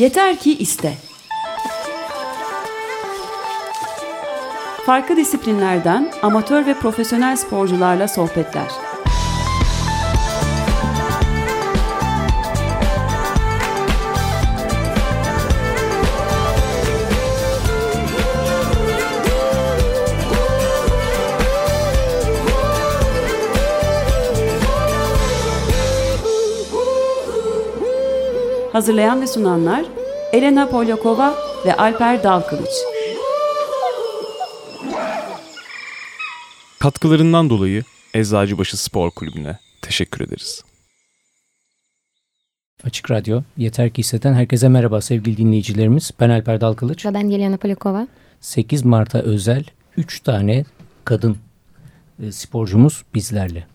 Yeter ki iste. Farklı disiplinlerden amatör ve profesyonel sporcularla sohbetler. Hazırlayan ve sunanlar Elena Polyakova ve Alper Dalkılıç. Katkılarından dolayı Eczacıbaşı Spor Kulübü'ne teşekkür ederiz. Açık Radyo, Yeter Ki Hisseden herkese merhaba sevgili dinleyicilerimiz. Ben Alper Dalkılıç. Ve ben Yelena Polyakova. 8 Mart'a özel 3 tane kadın e, sporcumuz bizlerle.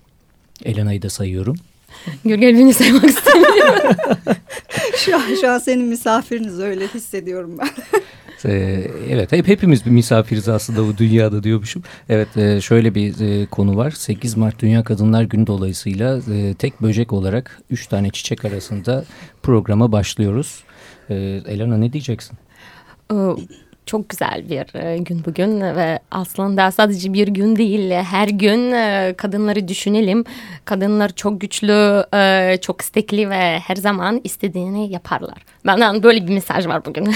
Elena'yı da sayıyorum. Gürgel beni saymak istemiyorum. şu, an, şu an senin misafiriniz öyle hissediyorum ben. Ee, evet hep hepimiz bir misafiriz aslında bu dünyada diyormuşum. Evet e, şöyle bir e, konu var. 8 Mart Dünya Kadınlar Günü dolayısıyla e, tek böcek olarak 3 tane çiçek arasında programa başlıyoruz. Elena ne diyeceksin? Çok güzel bir e, gün bugün ve aslında sadece bir gün değil her gün e, kadınları düşünelim. Kadınlar çok güçlü, e, çok istekli ve her zaman istediğini yaparlar. Benden böyle bir mesaj var bugün.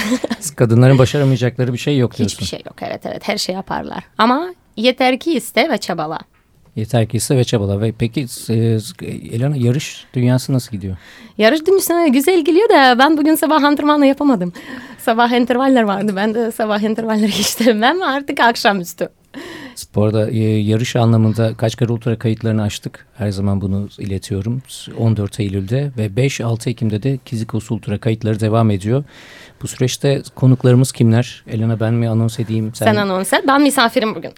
Kadınların başaramayacakları bir şey yok diyorsun. Hiçbir şey yok evet evet her şey yaparlar ama yeter ki iste ve çabala. Yeter ki iste ve çabala. Ve peki Elena yarış dünyası nasıl gidiyor? Yarış dünyası güzel gidiyor da ben bugün sabah antrenmanı yapamadım. Sabah intervaller vardı. Ben de sabah intervalleri geçtim. artık akşamüstü. Sporda e, yarış anlamında kaç kere ultra kayıtlarını açtık. Her zaman bunu iletiyorum. 14 Eylül'de ve 5-6 Ekim'de de Kizikos Ultra kayıtları devam ediyor. Bu süreçte konuklarımız kimler? Elena ben mi anons edeyim? Sen, Sen anons et. Ben misafirim bugün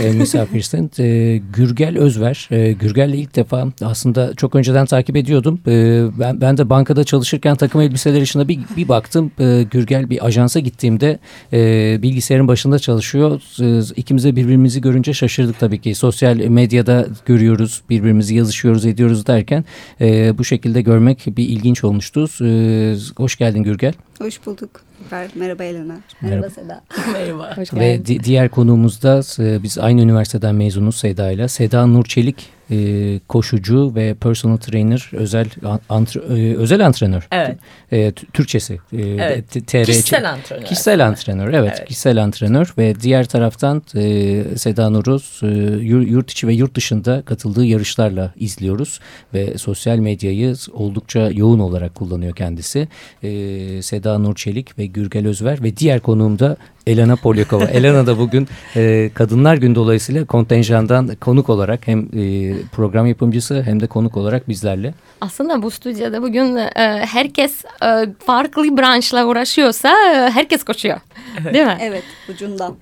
e, misafirsin. E, Gürgel Özver. E, Gürgel'le ilk defa aslında çok önceden takip ediyordum. E, ben, ben de bankada çalışırken takım elbiseler işine bir, bir baktım. E, Gürgel bir ajansa gittiğimde e, bilgisayarın başında çalışıyor. E, ikimiz de birbirimizi görünce şaşırdık tabii ki. Sosyal medyada görüyoruz, birbirimizi yazışıyoruz, ediyoruz derken e, bu şekilde görmek bir ilginç olmuştu. E, hoş geldin Gürgel. Hoş bulduk. Merhaba Elena. Merhaba, Seda. Merhaba. Hoş Ve di diğer konuğumuz da biz aynı üniversiteden mezunuz Seda ile. Seda Nurçelik e, koşucu ve personal trainer, özel antre, e, özel antrenör. Evet. E, Türkçesi. E, evet. TR kişisel antrenör. Kişisel antrenör. Evet, evet. Kişisel antrenör ve diğer taraftan e, Seda Nur'u e, yurt içi ve yurt dışında katıldığı yarışlarla izliyoruz ve sosyal medyayı oldukça yoğun olarak kullanıyor kendisi. E, Seda Nur Çelik ve Gürgel Özver ve diğer konuğum da Elena Polyakova. Elena da bugün e, Kadınlar Günü dolayısıyla kontenjandan konuk olarak hem e, program yapımcısı hem de konuk olarak bizlerle. Aslında bu stüdyoda bugün e, herkes e, farklı branşla uğraşıyorsa e, herkes koşuyor. Evet. Değil mi? Evet ucundan.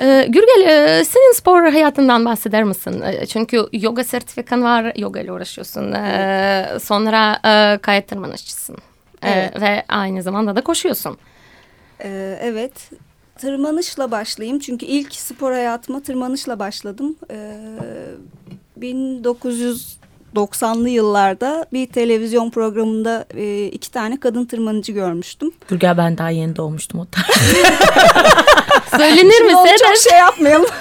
E, Gürgel e, senin spor hayatından bahseder misin? E, çünkü yoga sertifikan var, yoga ile uğraşıyorsun. E, sonra e, kayıt tırmanışçısın. E, evet. E, ve aynı zamanda da koşuyorsun. Ee, evet tırmanışla başlayayım. Çünkü ilk spor hayatıma tırmanışla başladım. Ee, 1990'lı yıllarda bir televizyon programında e, iki tane kadın tırmanıcı görmüştüm. Gürgel ben daha yeni doğmuştum o tarz. Söylenir mi? Sen çok şey yapmayalım.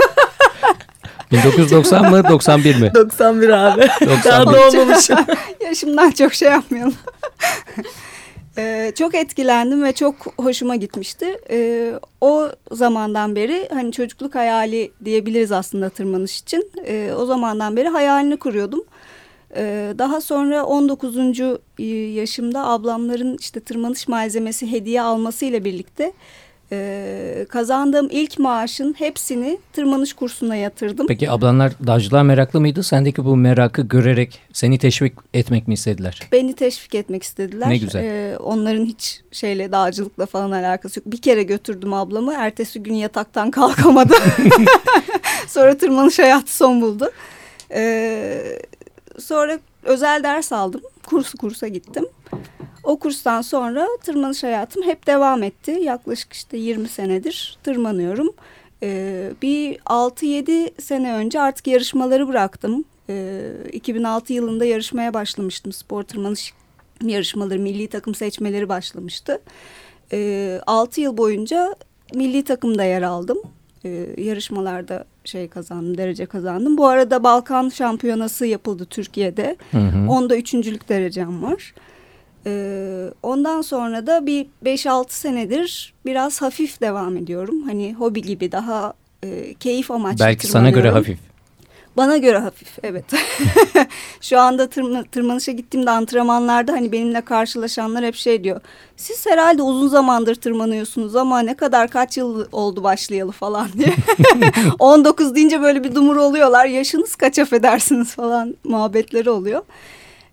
1990 mı 91 mi? 91 abi. 91. Daha doğmamışım. Yaşımdan çok şey yapmayalım. Ee, çok etkilendim ve çok hoşuma gitmişti. Ee, o zamandan beri hani çocukluk hayali diyebiliriz aslında tırmanış için. Ee, o zamandan beri hayalini kuruyordum. Ee, daha sonra 19. yaşımda ablamların işte tırmanış malzemesi hediye almasıyla birlikte e, kazandığım ilk maaşın hepsini tırmanış kursuna yatırdım. Peki ablanlar dağcılığa meraklı mıydı? Sendeki bu merakı görerek seni teşvik etmek mi istediler? Beni teşvik etmek istediler. Ne güzel. Ee, onların hiç şeyle dağcılıkla falan alakası yok. Bir kere götürdüm ablamı. Ertesi gün yataktan kalkamadı. sonra tırmanış hayatı son buldu. Ee, sonra özel ders aldım. Kursu kursa gittim. O kurstan sonra tırmanış hayatım hep devam etti. Yaklaşık işte 20 senedir tırmanıyorum. Ee, bir 6-7 sene önce artık yarışmaları bıraktım. Ee, 2006 yılında yarışmaya başlamıştım spor tırmanış yarışmaları, milli takım seçmeleri başlamıştı. E, 6 yıl boyunca milli takımda yer aldım. E, yarışmalarda şey kazandım, derece kazandım. Bu arada Balkan Şampiyonası yapıldı Türkiye'de. Hı hı. Onda üçüncülük derecem var. Ee, ondan sonra da bir 5-6 senedir biraz hafif devam ediyorum. Hani hobi gibi daha e, keyif amaçlı Belki sana göre hafif. Bana göre hafif evet. Şu anda tırma, tırmanışa gittiğimde antrenmanlarda hani benimle karşılaşanlar hep şey diyor. Siz herhalde uzun zamandır tırmanıyorsunuz ama ne kadar kaç yıl oldu başlayalı falan diye. 19 deyince böyle bir dumur oluyorlar. Yaşınız kaç affedersiniz falan muhabbetleri oluyor.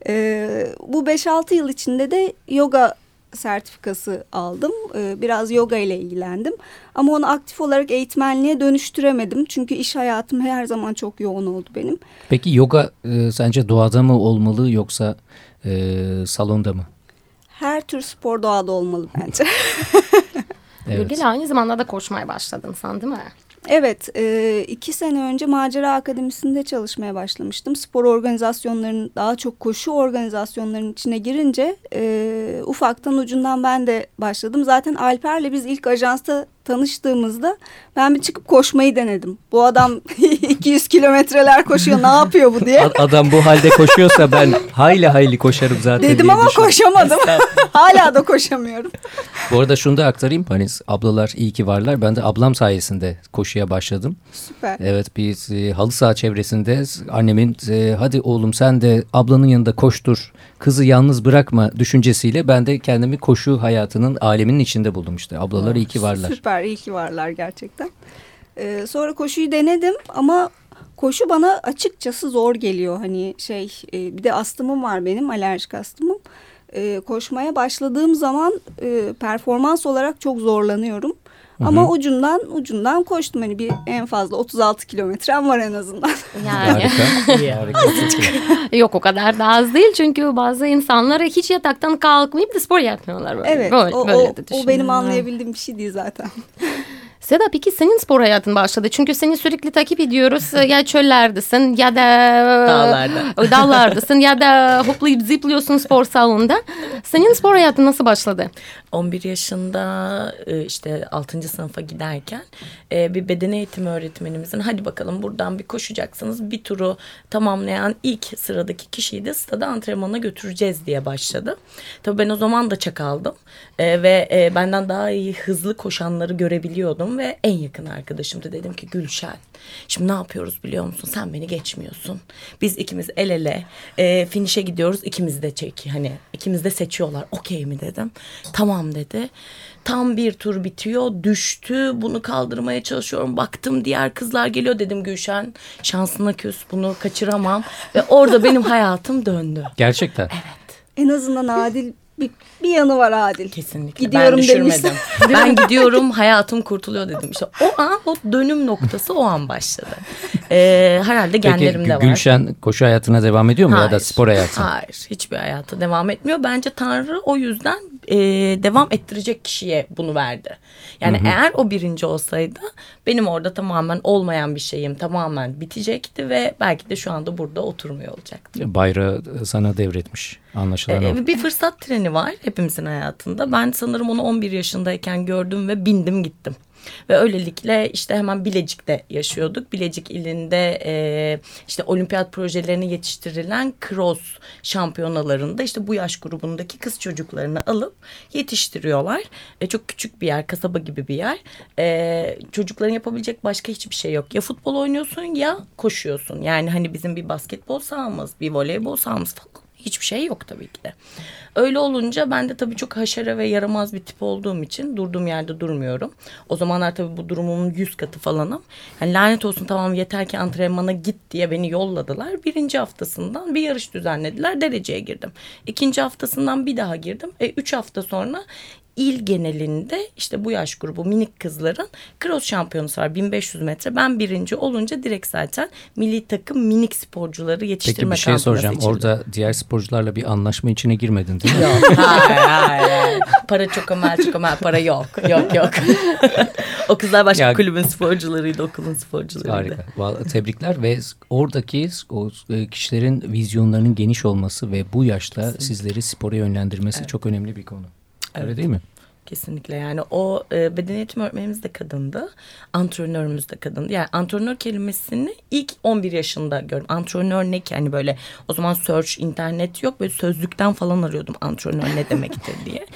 Ee, bu 5-6 yıl içinde de yoga sertifikası aldım. Ee, biraz yoga ile ilgilendim. Ama onu aktif olarak eğitmenliğe dönüştüremedim. Çünkü iş hayatım her zaman çok yoğun oldu benim. Peki yoga e, sence doğada mı olmalı yoksa e, salonda mı? Her tür spor doğada olmalı bence. evet. Gülgül aynı zamanda da koşmaya başladın sen değil mi? Evet, e, iki sene önce Macera Akademisi'nde çalışmaya başlamıştım. Spor organizasyonlarının daha çok koşu organizasyonlarının içine girince e, ufaktan ucundan ben de başladım. Zaten Alper'le biz ilk ajansta tanıştığımızda ben bir çıkıp koşmayı denedim. Bu adam 200 kilometreler koşuyor ne yapıyor bu diye. Adam bu halde koşuyorsa ben hayli hayli koşarım zaten Dedim ama düşündüm. koşamadım. Hala da koşamıyorum. Bu arada şunu da aktarayım. Hani ablalar iyi ki varlar. Ben de ablam sayesinde koşuya başladım. Süper. Evet bir e, halı saha çevresinde annemin e, hadi oğlum sen de ablanın yanında koştur. Kızı yalnız bırakma düşüncesiyle ben de kendimi koşu hayatının aleminin içinde buldum işte. Ablalar iyi ki varlar. Süper iyi ki varlar gerçekten. Ee, sonra koşuyu denedim ama koşu bana açıkçası zor geliyor. Hani şey e, bir de astımım var benim alerjik astımım. E, koşmaya başladığım zaman e, performans olarak çok zorlanıyorum. Hı -hı. Ama ucundan ucundan koştum. Hani bir en fazla 36 kilometrem var en azından. Yani. Harika. Yok o kadar da az değil. Çünkü bazı insanlar hiç yataktan kalkmayıp da spor yapmıyorlar. Böyle. Evet böyle, o, böyle de o benim anlayabildiğim bir şey değil zaten. Seda peki senin spor hayatın başladı. Çünkü seni sürekli takip ediyoruz. Ya çöllerdesin ya da dağlarda. dağlardasın ya da hoplayıp zıplıyorsun spor salonunda. Senin spor hayatın nasıl başladı? 11 yaşında e, işte 6. sınıfa giderken e, bir beden eğitimi öğretmenimizin hadi bakalım buradan bir koşacaksınız. Bir turu tamamlayan ilk sıradaki kişiyi de stada antrenmana götüreceğiz diye başladı. Tabii ben o zaman da çakaldım e, ve benden daha iyi hızlı koşanları görebiliyordum ve en yakın arkadaşımdı. Dedim ki Gülşen şimdi ne yapıyoruz biliyor musun? Sen beni geçmiyorsun. Biz ikimiz el ele e, finişe gidiyoruz. İkimiz de çek hani ikimiz de seçiyorlar. Okey mi dedim. Tamam dedi. Tam bir tur bitiyor düştü bunu kaldırmaya çalışıyorum baktım diğer kızlar geliyor dedim Gülşen şansına küs bunu kaçıramam ve orada benim hayatım döndü. Gerçekten. Evet. En azından adil bir, bir yanı var Adil. Kesinlikle. Gidiyorum ben düşürmedim. ben gidiyorum hayatım kurtuluyor dedim. İşte o an o dönüm noktası o an başladı. Ee, herhalde genlerimde Peki, var. Gülşen koşu hayatına devam ediyor mu hayır, ya da spor hayatı? Hayır hiçbir hayatı devam etmiyor. Bence Tanrı o yüzden e, devam ettirecek kişiye bunu verdi. Yani hı hı. eğer o birinci olsaydı benim orada tamamen olmayan bir şeyim tamamen bitecekti ve belki de şu anda burada oturmuyor olacaktı. Bayrağı sana devretmiş anlaşılan ee, Bir fırsat treni var hepimizin hayatında. Ben sanırım onu 11 yaşındayken gördüm ve bindim gittim. Ve öylelikle işte hemen Bilecik'te yaşıyorduk. Bilecik ilinde e, işte olimpiyat projelerine yetiştirilen cross şampiyonalarında işte bu yaş grubundaki kız çocuklarını alıp yetiştiriyorlar. E, çok küçük bir yer, kasaba gibi bir yer. E, çocukların yapabilecek başka hiçbir şey yok. Ya futbol oynuyorsun ya koşuyorsun. Yani hani bizim bir basketbol sahamız, bir voleybol sahamız falan hiçbir şey yok tabii ki de. Öyle olunca ben de tabii çok haşere ve yaramaz bir tip olduğum için durduğum yerde durmuyorum. O zamanlar tabii bu durumumun yüz katı falanım. Yani lanet olsun tamam yeter ki antrenmana git diye beni yolladılar. Birinci haftasından bir yarış düzenlediler. Dereceye girdim. İkinci haftasından bir daha girdim. E, üç hafta sonra il genelinde işte bu yaş grubu minik kızların cross şampiyonası var 1500 metre. Ben birinci olunca direkt zaten milli takım minik sporcuları yetiştirme Peki bir şey soracağım. seçildim. Orada diğer sporcularla bir anlaşma içine girmedin değil mi? Yok hayır hayır. Para çok amel çok amel para yok. Yok yok. o kızlar başka Ya- kulübün sporcularıydı okulun sporcularıydı. Harika. Vallahi tebrikler ve oradaki o e, kişilerin vizyonlarının geniş olması ve bu yaşta sizleri spora yönlendirmesi çok önemli bir konu. Öyle Evet. değil mi? Kesinlikle yani o e, beden eğitimi öğretmenimiz de kadındı. Antrenörümüz de kadındı. Yani antrenör kelimesini ilk 11 yaşında gördüm. Antrenör ne ki hani böyle o zaman search internet yok. Böyle sözlükten falan arıyordum antrenör ne demektir diye.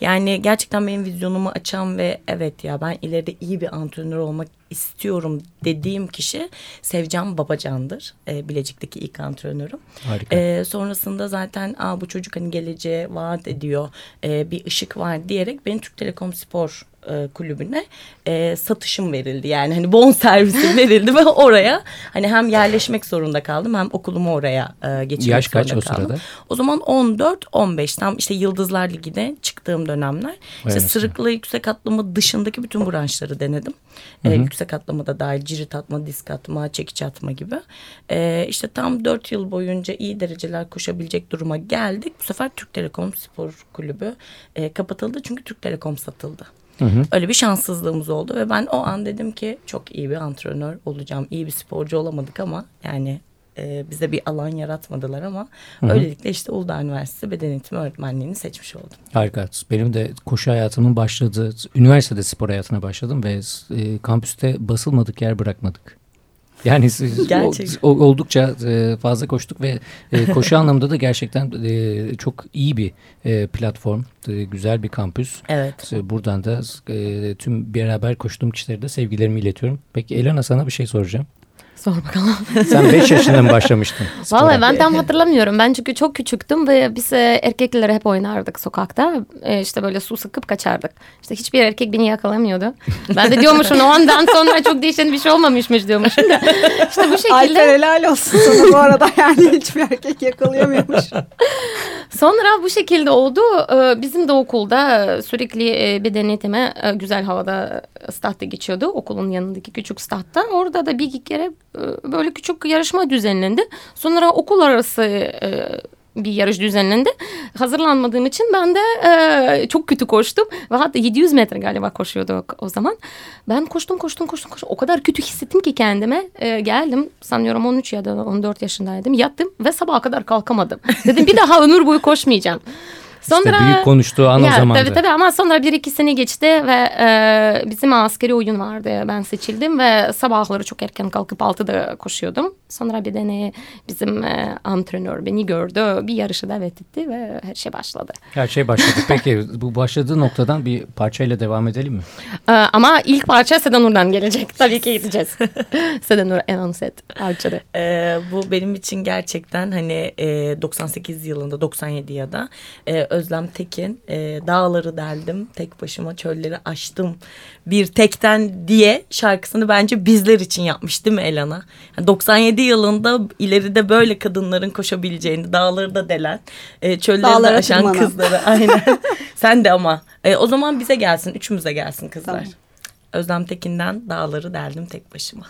Yani gerçekten benim vizyonumu açan ve evet ya ben ileride iyi bir antrenör olmak istiyorum dediğim kişi Sevcan Babacan'dır. E, Bilecik'teki ilk antrenörüm. Harika. Ee, sonrasında zaten Aa, bu çocuk hani geleceğe vaat ediyor ee, bir ışık var diyerek beni Türk Telekom Spor e, kulübüne e, satışım verildi. Yani hani bon servisim verildi ve oraya hani hem yerleşmek zorunda kaldım hem okulumu oraya e, geçirmek Yaş kaç zorunda o kaldım. sırada? O zaman 14-15 tam işte Yıldızlar Ligi'de çıktığım dönemler. İşte anasını. sırıkla yüksek atlama dışındaki bütün branşları denedim. Ee, yüksek atlama da dahil cirit atma, disk atma, çekiç atma gibi. Ee, işte tam 4 yıl boyunca iyi dereceler koşabilecek duruma geldik. Bu sefer Türk Telekom Spor Kulübü e, kapatıldı çünkü Türk Telekom satıldı. Öyle bir şanssızlığımız oldu ve ben o an dedim ki çok iyi bir antrenör olacağım. İyi bir sporcu olamadık ama yani e, bize bir alan yaratmadılar ama öylelikle işte Uludağ Üniversitesi Beden Eğitimi Öğretmenliğini seçmiş oldum. Harika. Benim de koşu hayatımın başladığı, üniversitede spor hayatına başladım ve e, kampüste basılmadık yer bırakmadık. Yani Gerçekten. oldukça e, fazla koştuk ve e, koşu anlamında da gerçekten e, çok iyi bir platform, güzel bir kampüs. Evet. Buradan da tüm beraber koştuğum kişilere de sevgilerimi iletiyorum. Peki Elena sana bir şey soracağım. Sor bakalım. Sen 5 yaşında mı başlamıştın? spora? Vallahi ben tam hatırlamıyorum. Ben çünkü çok küçüktüm ve biz e, erkekler hep oynardık sokakta. E, işte böyle su sıkıp kaçardık. İşte hiçbir erkek beni yakalamıyordu. Ben de diyormuşum o andan sonra çok değişen bir şey olmamışmış diyormuşum da. İşte bu şekilde. Alper helal olsun sana bu arada yani hiçbir erkek yakalayamıyormuş. Sonra bu şekilde oldu. Ee, Bizim de okulda sürekli e, beden eğitimi e, güzel havada statta geçiyordu. Okulun yanındaki küçük statta. Orada da bir iki kere e, böyle küçük yarışma düzenlendi. Sonra okul arası e, bir yarış düzenlendi. Hazırlanmadığım için ben de e, çok kötü koştum. Ve hatta 700 metre galiba koşuyorduk o zaman. Ben koştum koştum koştum koştum. O kadar kötü hissettim ki kendime. E, geldim sanıyorum 13 ya da 14 yaşındaydım. Yattım ve sabaha kadar kalkamadım. Dedim bir daha ömür boyu koşmayacağım. İşte büyük konuştuğu an o Ya, zamandı. Tabii tabii ama sonra bir iki sene geçti ve e, bizim askeri oyun vardı. Ben seçildim ve sabahları çok erken kalkıp altıda koşuyordum. Sonra bir tane bizim e, antrenör beni gördü. Bir yarışa davet etti ve her şey başladı. Her şey başladı. Peki bu başladığı noktadan bir parçayla devam edelim mi? E, ama ilk parça Sedanur'dan gelecek. Tabii ki gideceğiz. Sedanur anons et parçada. Ee, bu benim için gerçekten hani e, 98 yılında 97 ya da e, Özlem Tekin e, dağları deldim tek başıma çölleri aştım bir tekten diye şarkısını bence bizler için yapmış değil mi Elana? Yani 97 yılında ileride böyle kadınların koşabileceğini dağları da delen e, çölleri de Dağlara aşan tırmanan. kızları aynen sen de ama E, o zaman bize gelsin üçümüze gelsin kızlar. Tamam. Özlem Tekin'den dağları deldim tek başıma.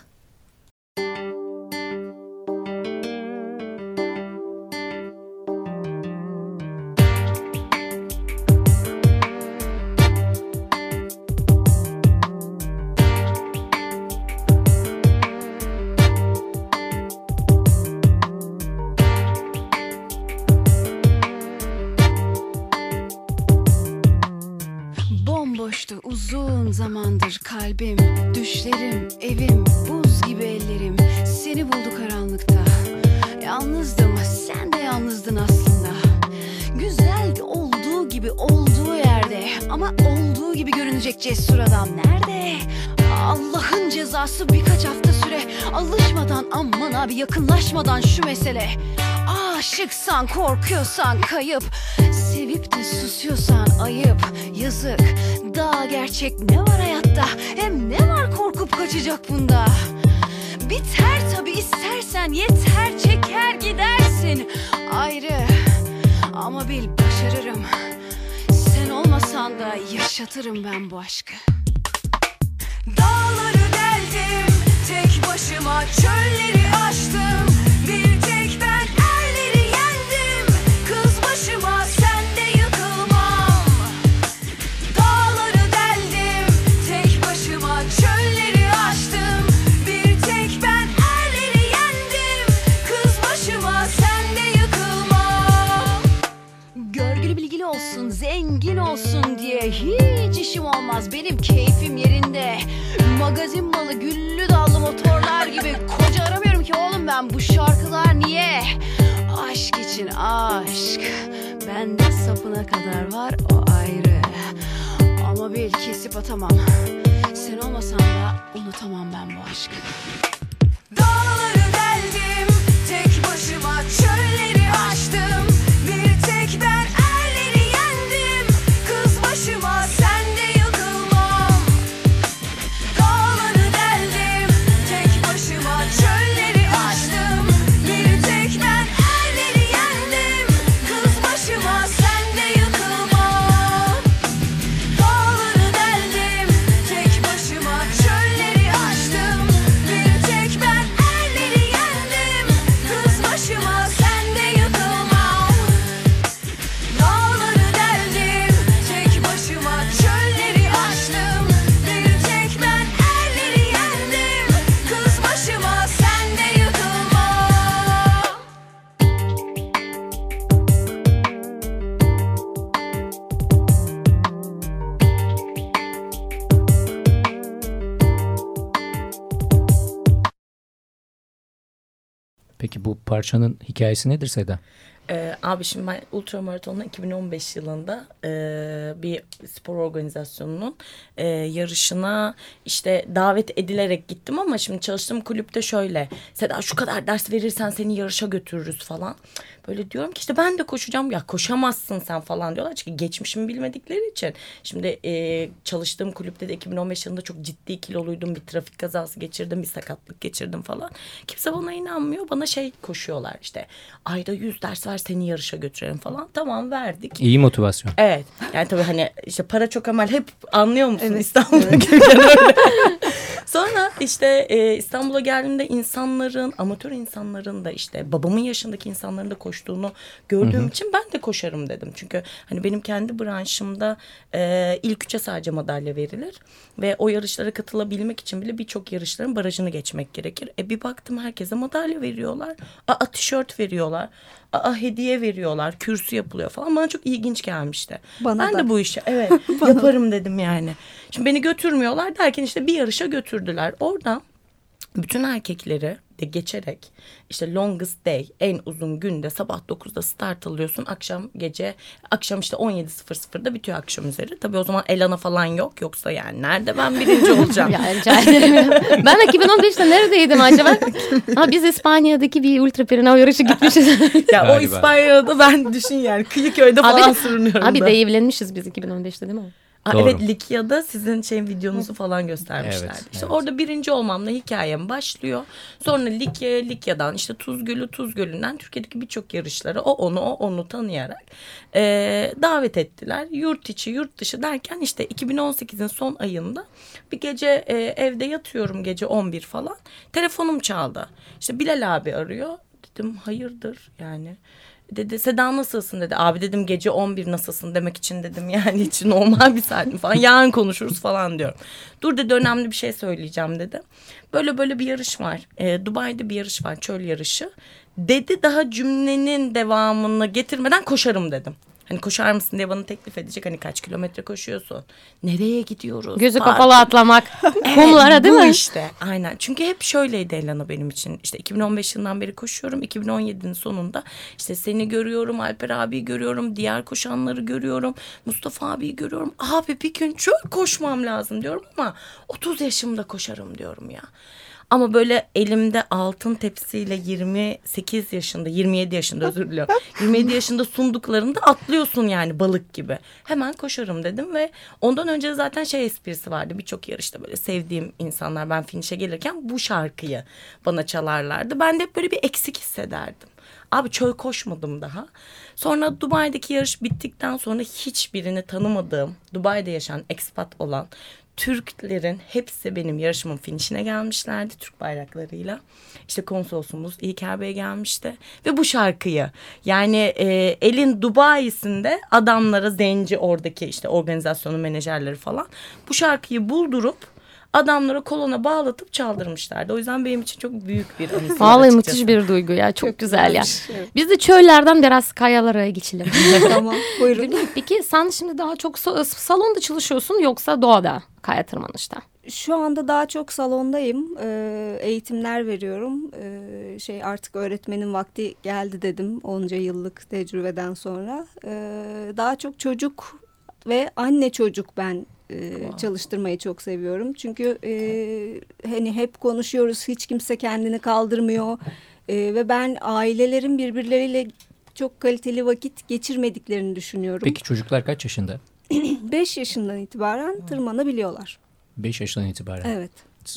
Yakınlaşmadan şu mesele. Aşıksan korkuyorsan kayıp. Sevip de susuyorsan ayıp. Yazık. Daha gerçek ne var hayatta? Hem ne var korkup kaçacak bunda? Biter tabi istersen yeter. Çeker gidersin. Ayrı. Ama bil başarırım. Sen olmasan da yaşatırım ben bu aşkı. Dağları tek başıma çölleri aştım bir tek ben erleri yendim. Kız başıma sen de yıkılmam. Dağları deldim. Tek başıma çölleri aştım bir tek ben erleri yendim. Kız başıma sen de yıkılmam. Görgülü bilgili olsun, zengin olsun diye hiç işim olmaz. Benim keyfim yerinde. Magazin malı, güllü dallı motorlar gibi. Koca aramıyorum ki oğlum ben. Bu şarkılar niye? Aşk için aşk. Bende sapına kadar var o ayrı. Ama bil kesip atamam. Sen olmasan da unutamam ben bu aşkı. Dağları deldim tek başıma çölleri aştım Peki bu parçanın hikayesi nedir Seda? Ee, abi şimdi ben ultramaratonla 2015 yılında e, bir spor organizasyonunun e, yarışına işte davet edilerek gittim ama şimdi çalıştığım kulüpte şöyle Seda şu kadar ders verirsen seni yarışa götürürüz falan. Böyle diyorum ki işte ben de koşacağım ya koşamazsın sen falan diyorlar çünkü geçmişimi bilmedikleri için. Şimdi e, çalıştığım kulüpte de 2015 yılında çok ciddi kiloluydum bir trafik kazası geçirdim bir sakatlık geçirdim falan. Kimse bana inanmıyor bana şey koşuyorlar işte ayda 100 ders ver seni yarışa götürelim falan. Tamam verdik. İyi motivasyon. Evet. Yani tabii hani işte para çok amal hep anlıyor musun İstanbul'a gelirken öyle. Sonra işte e, İstanbul'a geldiğimde insanların, amatör insanların da işte babamın yaşındaki insanların da koştuğunu gördüğüm için ben de koşarım dedim. Çünkü hani benim kendi branşımda e, ilk üçe sadece madalya verilir. Ve o yarışlara katılabilmek için bile birçok yarışların barajını geçmek gerekir. E bir baktım herkese madalya veriyorlar. Aa tişört veriyorlar. Aa hediye veriyorlar. Kürsü yapılıyor falan. Bana çok ilginç gelmişti. Bana ben da. de bu işi evet yaparım dedim yani. Şimdi beni götürmüyorlar derken işte bir yarışa götürdüler. Oradan bütün erkekleri de geçerek işte longest day en uzun günde sabah 9'da start alıyorsun akşam gece akşam işte 17.00'da bitiyor akşam üzeri. Tabii o zaman Elana falan yok yoksa yani nerede ben birinci olacağım. Ya rica ederim. ben 2015'te neredeydim acaba? Ha, biz İspanya'daki bir ultra Pirineo yarışı gitmişiz. ya o Galiba. İspanya'da ben düşün yani Kıyıköy'de Abi- falan sürünüyorum Abi da. de evlenmişiz biz 2015'te değil mi? Aa, Doğru. evet Likya'da sizin şeyin videonuzu falan göstermişlerdi. Evet, işte evet. orada birinci olmamla hikayem başlıyor. Sonra Likya, Likya'dan işte Tuz Gölü, Tuz Gölü'nden Türkiye'deki birçok yarışlara o onu o onu tanıyarak eee, davet ettiler. Yurt içi yurt dışı derken işte 2018'in son ayında bir gece eee, evde yatıyorum gece 11 falan. Telefonum çaldı. İşte Bilal abi arıyor. Dedim hayırdır yani. Dedi Seda nasılsın dedi. Abi dedim gece 11 nasılsın demek için dedim yani hiç normal bir saat falan. Yarın konuşuruz falan diyorum. Dur dedi önemli bir şey söyleyeceğim dedi. Böyle böyle bir yarış var. Ee, Dubai'de bir yarış var çöl yarışı. Dedi daha cümlenin devamını getirmeden koşarım dedim. Hani koşar mısın diye bana teklif edecek. Hani kaç kilometre koşuyorsun? Nereye gidiyoruz? Gözü Park- kapalı atlamak. Evet, Kumlara değil bu mi? işte aynen. Çünkü hep şöyleydi Elana benim için. İşte 2015 yılından beri koşuyorum. 2017'nin sonunda işte seni görüyorum, Alper abi görüyorum, diğer koşanları görüyorum, Mustafa abiyi görüyorum. Abi bir gün çok koşmam lazım diyorum ama 30 yaşımda koşarım diyorum ya. Ama böyle elimde altın tepsiyle 28 yaşında, 27 yaşında özür diliyorum. 27 yaşında sunduklarında atlıyorsun yani balık gibi. Hemen koşarım dedim ve ondan önce zaten şey esprisi vardı. Birçok yarışta böyle sevdiğim insanlar ben finişe gelirken bu şarkıyı bana çalarlardı. Ben de hep böyle bir eksik hissederdim. Abi çöl koşmadım daha. Sonra Dubai'deki yarış bittikten sonra hiçbirini tanımadığım, Dubai'de yaşayan expat olan Türklerin hepsi benim yarışımın finişine gelmişlerdi Türk bayraklarıyla. İşte konsolosumuz İlker Bey gelmişti ve bu şarkıyı yani e, elin Dubai'sinde adamlara zenci oradaki işte organizasyonun menajerleri falan bu şarkıyı buldurup adamlara kolona bağlatıp çaldırmışlardı. O yüzden benim için çok büyük bir anısı. Vallahi müthiş bir duygu ya. Çok, güzel ya. evet. Biz de çöllerden biraz kayalara geçelim. tamam buyurun. Peki sen şimdi daha çok sa- salonda çalışıyorsun yoksa doğada kaya tırmanışta? Şu anda daha çok salondayım. Ee, eğitimler veriyorum. Ee, şey artık öğretmenin vakti geldi dedim onca yıllık tecrübeden sonra. Ee, daha çok çocuk ve anne çocuk ben e, çalıştırmayı çok seviyorum. Çünkü e, hani hep konuşuyoruz hiç kimse kendini kaldırmıyor. E, ve ben ailelerin birbirleriyle çok kaliteli vakit geçirmediklerini düşünüyorum. Peki çocuklar kaç yaşında? 5 yaşından itibaren tırmanabiliyorlar. 5 yaşından itibaren. Evet.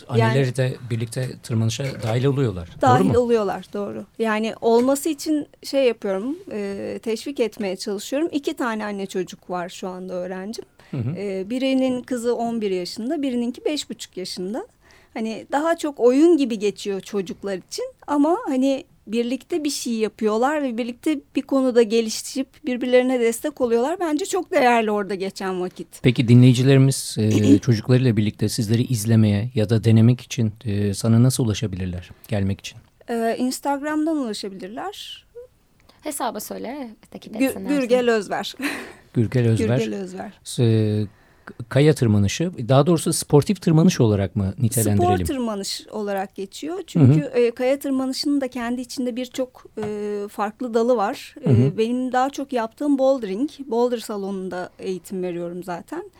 Anneleri de birlikte tırmanışa dahil oluyorlar. Dahil Doğru mu? oluyorlar doğru. Yani olması için şey yapıyorum e, teşvik etmeye çalışıyorum. İki tane anne çocuk var şu anda öğrencim. Hı hı. E, birinin kızı 11 yaşında birininki beş buçuk yaşında. Hani daha çok oyun gibi geçiyor çocuklar için ama hani birlikte bir şey yapıyorlar ve birlikte bir konuda gelişip birbirlerine destek oluyorlar. Bence çok değerli orada geçen vakit. Peki dinleyicilerimiz e, çocuklarıyla birlikte sizleri izlemeye ya da denemek için e, sana nasıl ulaşabilirler gelmek için? E, Instagram'dan ulaşabilirler. Hesabı söyle. Takip Gü-. Gürgel Özver. Gürgel Özver. Gürgel Özver. e, kaya tırmanışı daha doğrusu sportif tırmanış olarak mı Spor nitelendirelim? tırmanış olarak geçiyor. Çünkü e, kaya tırmanışının da kendi içinde birçok e, farklı dalı var. E, Hı hı. benim daha çok yaptığım bouldering. Boulder salonunda eğitim veriyorum zaten.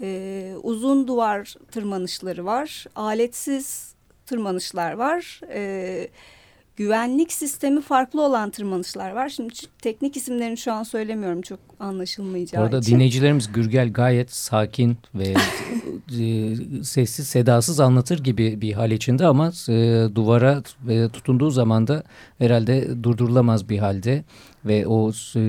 E, uzun duvar tırmanışları var. Aletsiz tırmanışlar var. E, güvenlik sistemi farklı olan tırmanışlar var. Şimdi teknik isimlerini şu an söylemiyorum çok anlaşılmayacağı Orada için. dinleyicilerimiz Gürgel gayet sakin ve e, sessiz sedasız anlatır gibi bir hal içinde ama e, duvara e, tutunduğu zaman da herhalde durdurulamaz bir halde ve o e,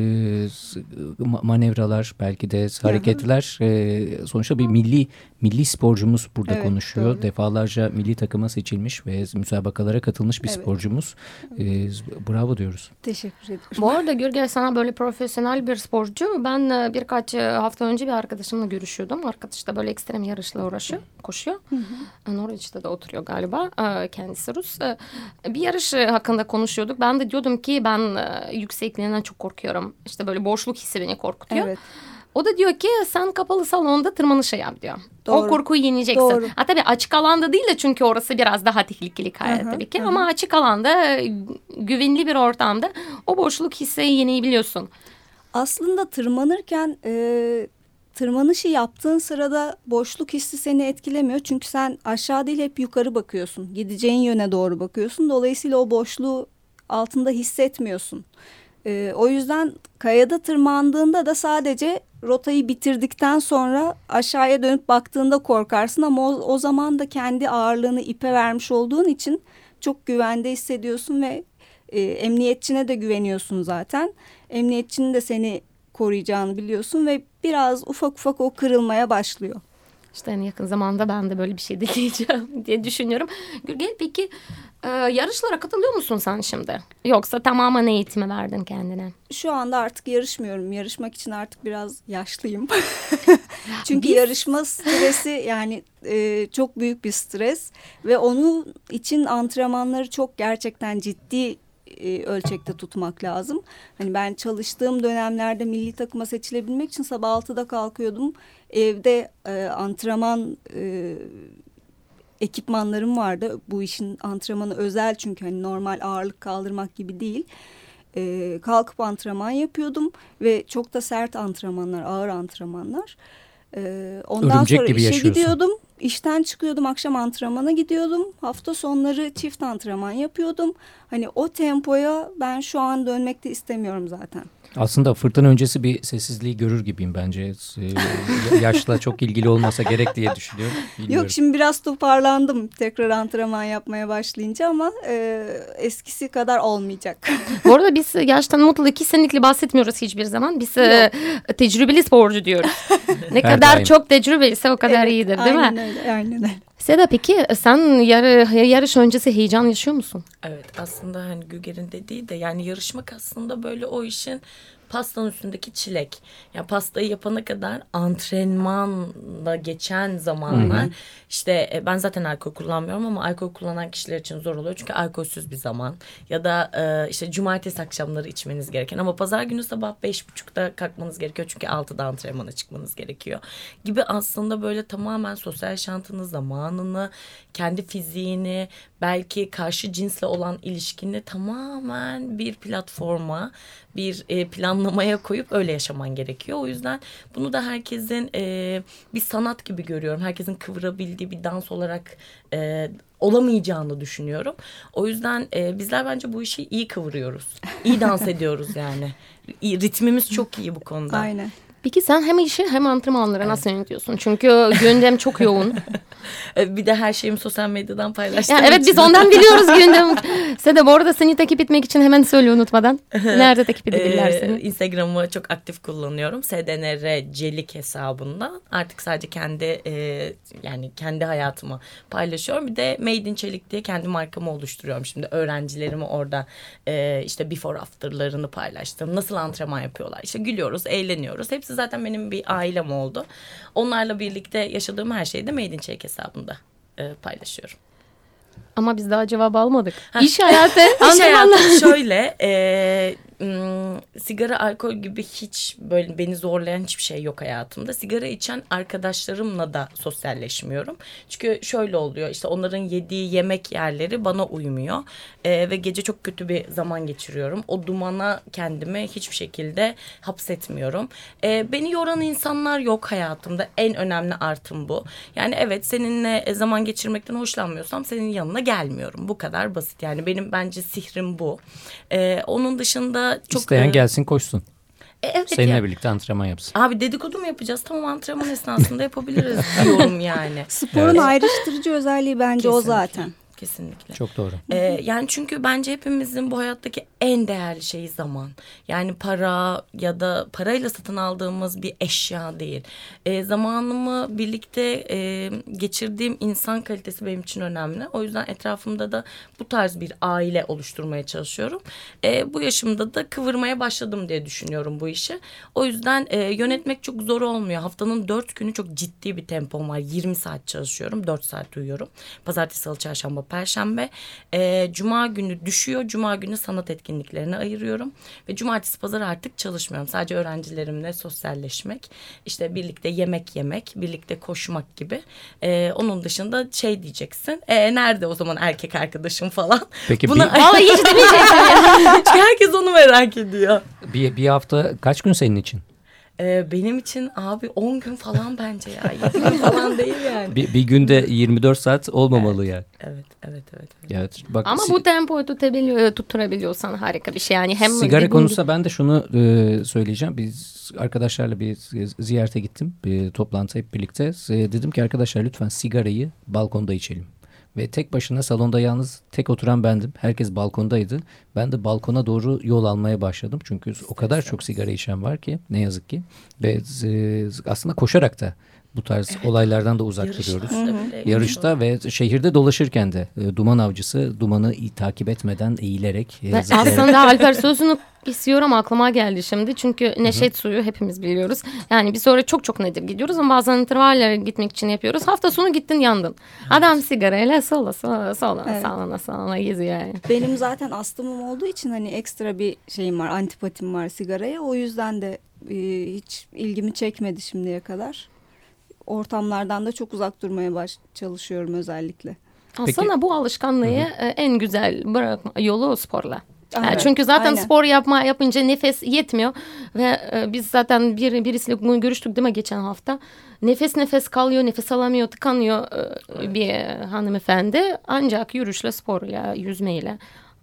manevralar belki de hareketler e, sonuçta bir milli milli sporcumuz burada Evet, konuşuyor. doğru. Defalarca milli takıma seçilmiş ve müsabakalara katılmış bir Evet. sporcumuz. E, bravo diyoruz. Teşekkür ederim. Bu arada Gürgel sana böyle profesyonel bir sporcu. Ben e, birkaç e, hafta önce bir arkadaşımla görüşüyordum. Arkadaş da böyle ekstrem yarışla uğraşıyor, koşuyor. E, Norwich'te de oturuyor galiba. E, Kendisi Rus. E, Bir yarış e, hakkında konuşuyorduk. Ben de diyordum ki ben e, yüksekliğinden çok korkuyorum. İşte böyle boşluk hissi beni korkutuyor. Evet. O da diyor ki sen kapalı salonda tırmanışı yap diyor. O Doğru. korkuyu yeneceksin. Doğru. Ha tabii açık alanda değil de çünkü orası biraz daha tehlikeli Hı hı, tabii ki. hı hı. Ama açık alanda güvenli bir ortamda o boşluk hissi yenebiliyorsun. Aslında tırmanırken e, tırmanışı yaptığın sırada boşluk hissi seni etkilemiyor. Çünkü sen aşağı değil hep yukarı bakıyorsun. Gideceğin yöne doğru bakıyorsun. Dolayısıyla o boşluğu altında hissetmiyorsun. E, o yüzden kayada tırmandığında da sadece rotayı bitirdikten sonra aşağıya dönüp baktığında korkarsın. Ama o, o zaman da kendi ağırlığını ipe vermiş olduğun için çok güvende hissediyorsun ve e, emniyetçine de güveniyorsun zaten. Emniyetçinin de seni koruyacağını biliyorsun ve biraz ufak ufak o kırılmaya başlıyor. İşte en yakın zamanda ben de böyle bir şey deneyeceğim diye düşünüyorum. Gürgel peki e, yarışlara katılıyor musun sen şimdi? Yoksa tamamen eğitimi verdin kendine? Şu anda artık yarışmıyorum. Yarışmak için artık biraz yaşlıyım. Çünkü Biz- yarışma stresi yani e, çok büyük bir stres ve onun için antrenmanları çok gerçekten ciddi e, ölçekte tutmak lazım. Hani ben çalıştığım dönemlerde milli takıma seçilebilmek için sabah 6'da kalkıyordum. Evde e, antrenman e, ekipmanlarım vardı. Bu işin antrenmanı özel çünkü hani normal ağırlık kaldırmak gibi değil. Ee, kalkıp antrenman yapıyordum ve çok da sert antrenmanlar, ağır antrenmanlar. Ee, ondan Örümcek sonra gibi işe yaşıyorsun. gidiyordum. İşten çıkıyordum, akşam antrenmana gidiyordum. Hafta sonları çift antrenman yapıyordum. Hani o tempoya ben şu an dönmek de istemiyorum zaten. Aslında fırtına öncesi bir sessizliği görür gibiyim bence. Ee, yaşla çok ilgili olmasa gerek diye düşünüyorum. Bilmiyorum. Yok şimdi biraz toparlandım tekrar antrenman yapmaya başlayınca ama e, eskisi kadar olmayacak. Bu arada biz yaştan mutlu kesinlikle bahsetmiyoruz hiçbir zaman. Biz e, tecrübeli sporcu diyoruz. ne Her kadar daim. çok tecrübeliyse o kadar Evet, iyidir değil aynen mi? Öyle, aynen öyle. Seda peki sen yarı, yarış öncesi heyecan yaşıyor musun? Evet aslında hani Güger'in dediği de yani yarışmak aslında böyle o işin pastanın üstündeki çilek. Yani pastayı yapana kadar antrenmanla geçen zamanlar işte e, ben zaten alkol kullanmıyorum ama alkol kullanan kişiler için zor oluyor. Çünkü alkolsüz bir zaman ya da e, işte cumartesi akşamları içmeniz gereken ama pazar günü sabah beş buçukta kalkmanız gerekiyor. Çünkü altıda antrenmana çıkmanız gerekiyor gibi aslında böyle tamamen sosyal yaşantını, zamanını, kendi fiziğini, belki karşı cinsle olan ilişkini tamamen bir platforma, bir e, planlamaya koyup öyle yaşaman gerekiyor. O yüzden bunu da herkesin e, bir sanat gibi görüyorum. Herkesin kıvırabildiği bir dans olarak e, olamayacağını düşünüyorum. O yüzden e, bizler bence bu işi iyi kıvırıyoruz. İyi dans ediyoruz yani. Ritmimiz çok iyi bu konuda. Aynen. Peki sen hem işi hem antrenmanları nasıl yönetiyorsun? Çünkü gündem çok yoğun. E, Bir de her şeyimi sosyal medyadan paylaştığım Yani evet için- biz ondan biliyoruz gündem. Seda bu arada seni takip etmek için hemen söyle unutmadan. Nerede takip edebilirler Ee, seni? Instagram'ı çok aktif kullanıyorum. SDNR Celik hesabında. Artık sadece kendi e, yani kendi hayatımı paylaşıyorum. Bir de Made in Çelik diye kendi markamı oluşturuyorum. Şimdi öğrencilerimi orada e, işte before after'larını paylaştım. Nasıl antrenman yapıyorlar? İşte gülüyoruz, eğleniyoruz. Hepsi zaten benim bir ailem oldu. Onlarla birlikte yaşadığım her şeyi de Made in Çelik hesabında e, paylaşıyorum. Ama biz daha cevap almadık. Ha. İş hayatı, İş hayatı şöyle e, sigara alkol gibi hiç böyle beni zorlayan hiçbir şey yok hayatımda. Sigara içen arkadaşlarımla da sosyalleşmiyorum. Çünkü şöyle oluyor işte onların yediği yemek yerleri bana uymuyor. E, ve gece çok kötü bir zaman geçiriyorum. O dumana kendimi hiçbir şekilde hapsetmiyorum. E, beni yoran insanlar yok hayatımda. En önemli artım bu. Yani evet seninle e, zaman geçirmekten hoşlanmıyorsam senin yanına gelmiyorum. Bu kadar basit. Yani benim bence sihrim bu. E, onun dışında çok... İsteyen e, gelsin koşsun. e, evet Seninle ya. birlikte antrenman yapsın. Abi dedikodu mu yapacağız? Tamam antrenman esnasında yapabiliriz diyorum yani. Sporun Evet. ayrıştırıcı özelliği bence o Kesinlikle. zaten. Kesinlikle. Çok doğru. Ee, yani çünkü bence hepimizin bu hayattaki en değerli şeyi zaman. Yani para ya da parayla satın aldığımız bir eşya değil. Ee, zamanımı birlikte e, geçirdiğim insan kalitesi benim için önemli. O yüzden etrafımda da bu tarz bir aile oluşturmaya çalışıyorum. Ee, bu yaşımda da kıvırmaya başladım diye düşünüyorum bu işi. O yüzden e, yönetmek çok zor olmuyor. Haftanın dört günü çok ciddi bir tempom var. 20 saat çalışıyorum, 4 saat uyuyorum. Pazartesi, salı, çarşamba, perşembe. Ee, Cuma günü düşüyor. Cuma günü sanat etkinliklerine ayırıyorum. Ve cumartesi, pazar artık çalışmıyorum. Sadece öğrencilerimle sosyalleşmek, işte birlikte yemek yemek, birlikte koşmak gibi. Ee, onun dışında şey diyeceksin. E, nerede o zaman erkek arkadaşım falan. Peki Buna... bir, Vallahi hiç demeyecektim ya. Çünkü herkes onu merak ediyor. bir, bir hafta kaç gün senin için? Ee, benim için abi 10 gün falan bence ya. 7 gün falan değil yani. Bir, bir günde 24 saat olmamalı yani. Evet, evet, evet. evet. Evet, bak, Ama si- bu tempoyu tutabiliyor, tutturabiliyorsan harika bir şey. Yani hem Sigara konusunda ben de şunu e, söyleyeceğim. Biz arkadaşlarla bir ziyarete gittim. Bir toplantı hep birlikte. E, dedim ki arkadaşlar lütfen sigarayı balkonda içelim. Ve tek başına salonda yalnız tek oturan bendim. Herkes balkondaydı. Ben de balkona doğru yol almaya başladım. Çünkü o kadar çok sigara içen var ki ne yazık ki. Ve e, aslında koşarak da bu tarz olaylardan da uzak duruyoruz. Yarışlarda bile Yarışta ve şehirde dolaşırken de e, duman avcısı dumanı takip etmeden eğilerek e, aslında Alper sözünü istiyorum aklıma geldi şimdi. Çünkü neşet suyu hepimiz biliyoruz. Yani bir sonra çok çok nedir gidiyoruz ama bazen intervallere gitmek için yapıyoruz. Hafta sonu gittin yandın. Adam sigarayla sola sola sola Evet. sağına sağına geziyor yani. Benim zaten astımım olduğu için hani ekstra bir şeyim var, antipatim var sigaraya. O yüzden de e, hiç ilgimi çekmedi şimdiye kadar. Ortamlardan da çok uzak durmaya baş çalışıyorum özellikle. Aslında bu alışkanlığı e, en güzel bırakma yolu sporla. Evet, çünkü zaten aynen. spor yapma yapınca nefes yetmiyor ve e, biz zaten bir birisiyle bunu görüştük değil mi geçen hafta. Nefes nefes kalıyor, nefes alamıyor, tıkanıyor e, bir hanımefendi ancak yürüyüşle, sporla, yüzmeyle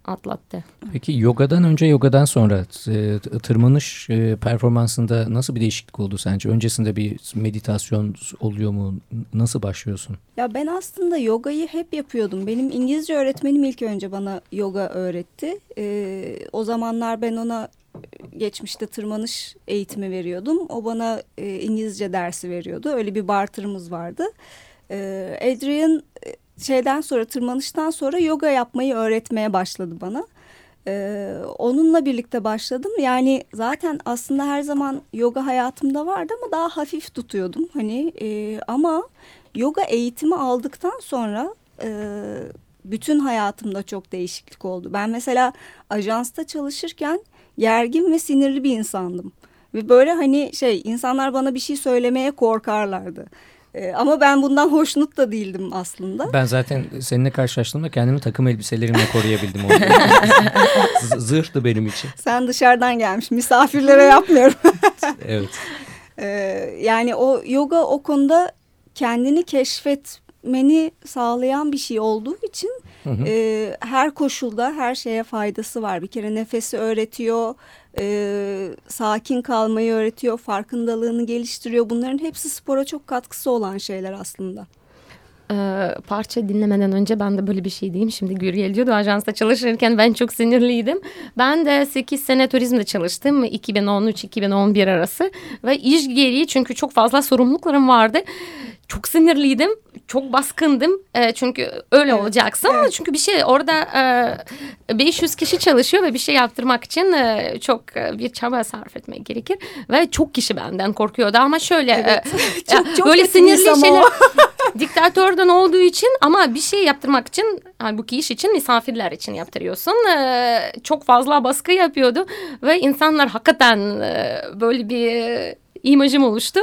atlattı. Peki yogadan önce yogadan sonra e, tırmanış e, performansında nasıl bir değişiklik oldu sence? Öncesinde bir meditasyon oluyor mu? Nasıl başlıyorsun? Ya ben aslında yogayı hep yapıyordum. Benim İngilizce öğretmenim ilk önce bana yoga öğretti. Ee, o zamanlar ben ona geçmişte tırmanış eğitimi veriyordum. O bana e, İngilizce dersi veriyordu. Öyle bir barterımız vardı. Adrian e, şeyden sonra tırmanıştan sonra yoga yapmayı öğretmeye başladı bana. Ee, onunla birlikte başladım. Yani zaten aslında her zaman yoga hayatımda vardı ama daha hafif tutuyordum. Hani e, ama yoga eğitimi aldıktan sonra e, bütün hayatımda çok değişiklik oldu. Ben mesela ajansta çalışırken gergin ve sinirli bir insandım. Ve böyle hani şey insanlar bana bir şey söylemeye korkarlardı. Ee, ama ben bundan hoşnut da değildim aslında. Ben zaten seninle karşılaştığımda kendimi takım elbiselerimle koruyabildim. Zırhtı benim için. Sen dışarıdan gelmiş misafirlere yapmıyorum. Evet. Ee, yani o yoga o konuda kendini keşfetmeni sağlayan bir şey olduğu için Hı hı. e, her koşulda her şeye faydası var. Bir kere nefesi öğretiyor, e, sakin kalmayı öğretiyor, farkındalığını geliştiriyor. Bunların hepsi spora çok katkısı olan şeyler aslında. Ee, parça dinlemeden önce ben de böyle bir şey diyeyim. Şimdi Gürgel diyordu ajansta çalışırken ben çok sinirliydim. Ben de 8 sene turizmde çalıştım 2013-2011 arası ve iş gereği çünkü çok fazla sorumluluklarım vardı. Çok sinirliydim, çok baskındım Ee, çünkü öyle Evet, olacaksın. evet. Çünkü bir şey orada e, 500 kişi çalışıyor ve bir şey yaptırmak için e, çok e, bir çaba sarf etmek gerekir. Ve çok kişi benden korkuyordu ama şöyle Evet. e, Çok- çok böyle sinirli şeyler diktatörden olduğu için ama bir şey yaptırmak için halbuki iş için misafirler için yaptırıyorsun. Ee, çok fazla baskı yapıyordu ve insanlar hakikaten e, böyle bir e, imajım oluştu.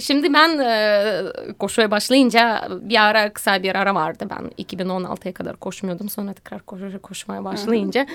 Şimdi ben e, koşuya başlayınca bir ara kısa bir ara vardı. Ben 2016'ya kadar koşmuyordum. Sonra tekrar koşu, koşmaya başlayınca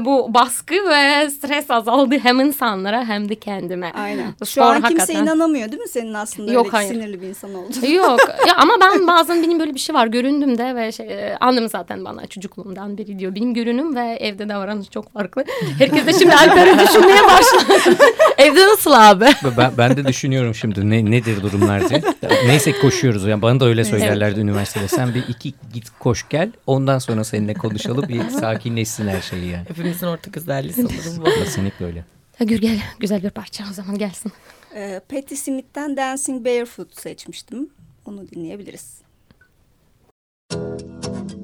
bu baskı ve stres azaldı hem insanlara hem de kendime. Aynen. Şu Spor an kimse hakikaten. inanamıyor değil mi senin aslında Yok, öyle hayır. sinirli bir insan olduğunu? Yok ya ama ben bazen benim böyle bir şey var göründüm de ve şey, e, annem zaten bana çocukluğumdan beri diyor benim görünüm ve evde davranış çok farklı. Herkes de şimdi Alper'i düşünmeye başladı. evde nasıl abi? Ben, ben de düşünüyorum şimdi ne, nedir durumlar diye. Neyse koşuyoruz. Yani bana da öyle söylerlerdi üniversitede. Sen bir iki git koş gel. Ondan sonra seninle konuşalım. Bir sakinleşsin her şey yani. Hepimizin ortak özelliği sanırım bu. Kesinlikle öyle. Ha, Gürgel güzel bir parça o zaman gelsin. Ee, Patti Smith'ten Dancing Barefoot seçmiştim. Onu dinleyebiliriz. is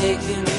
taking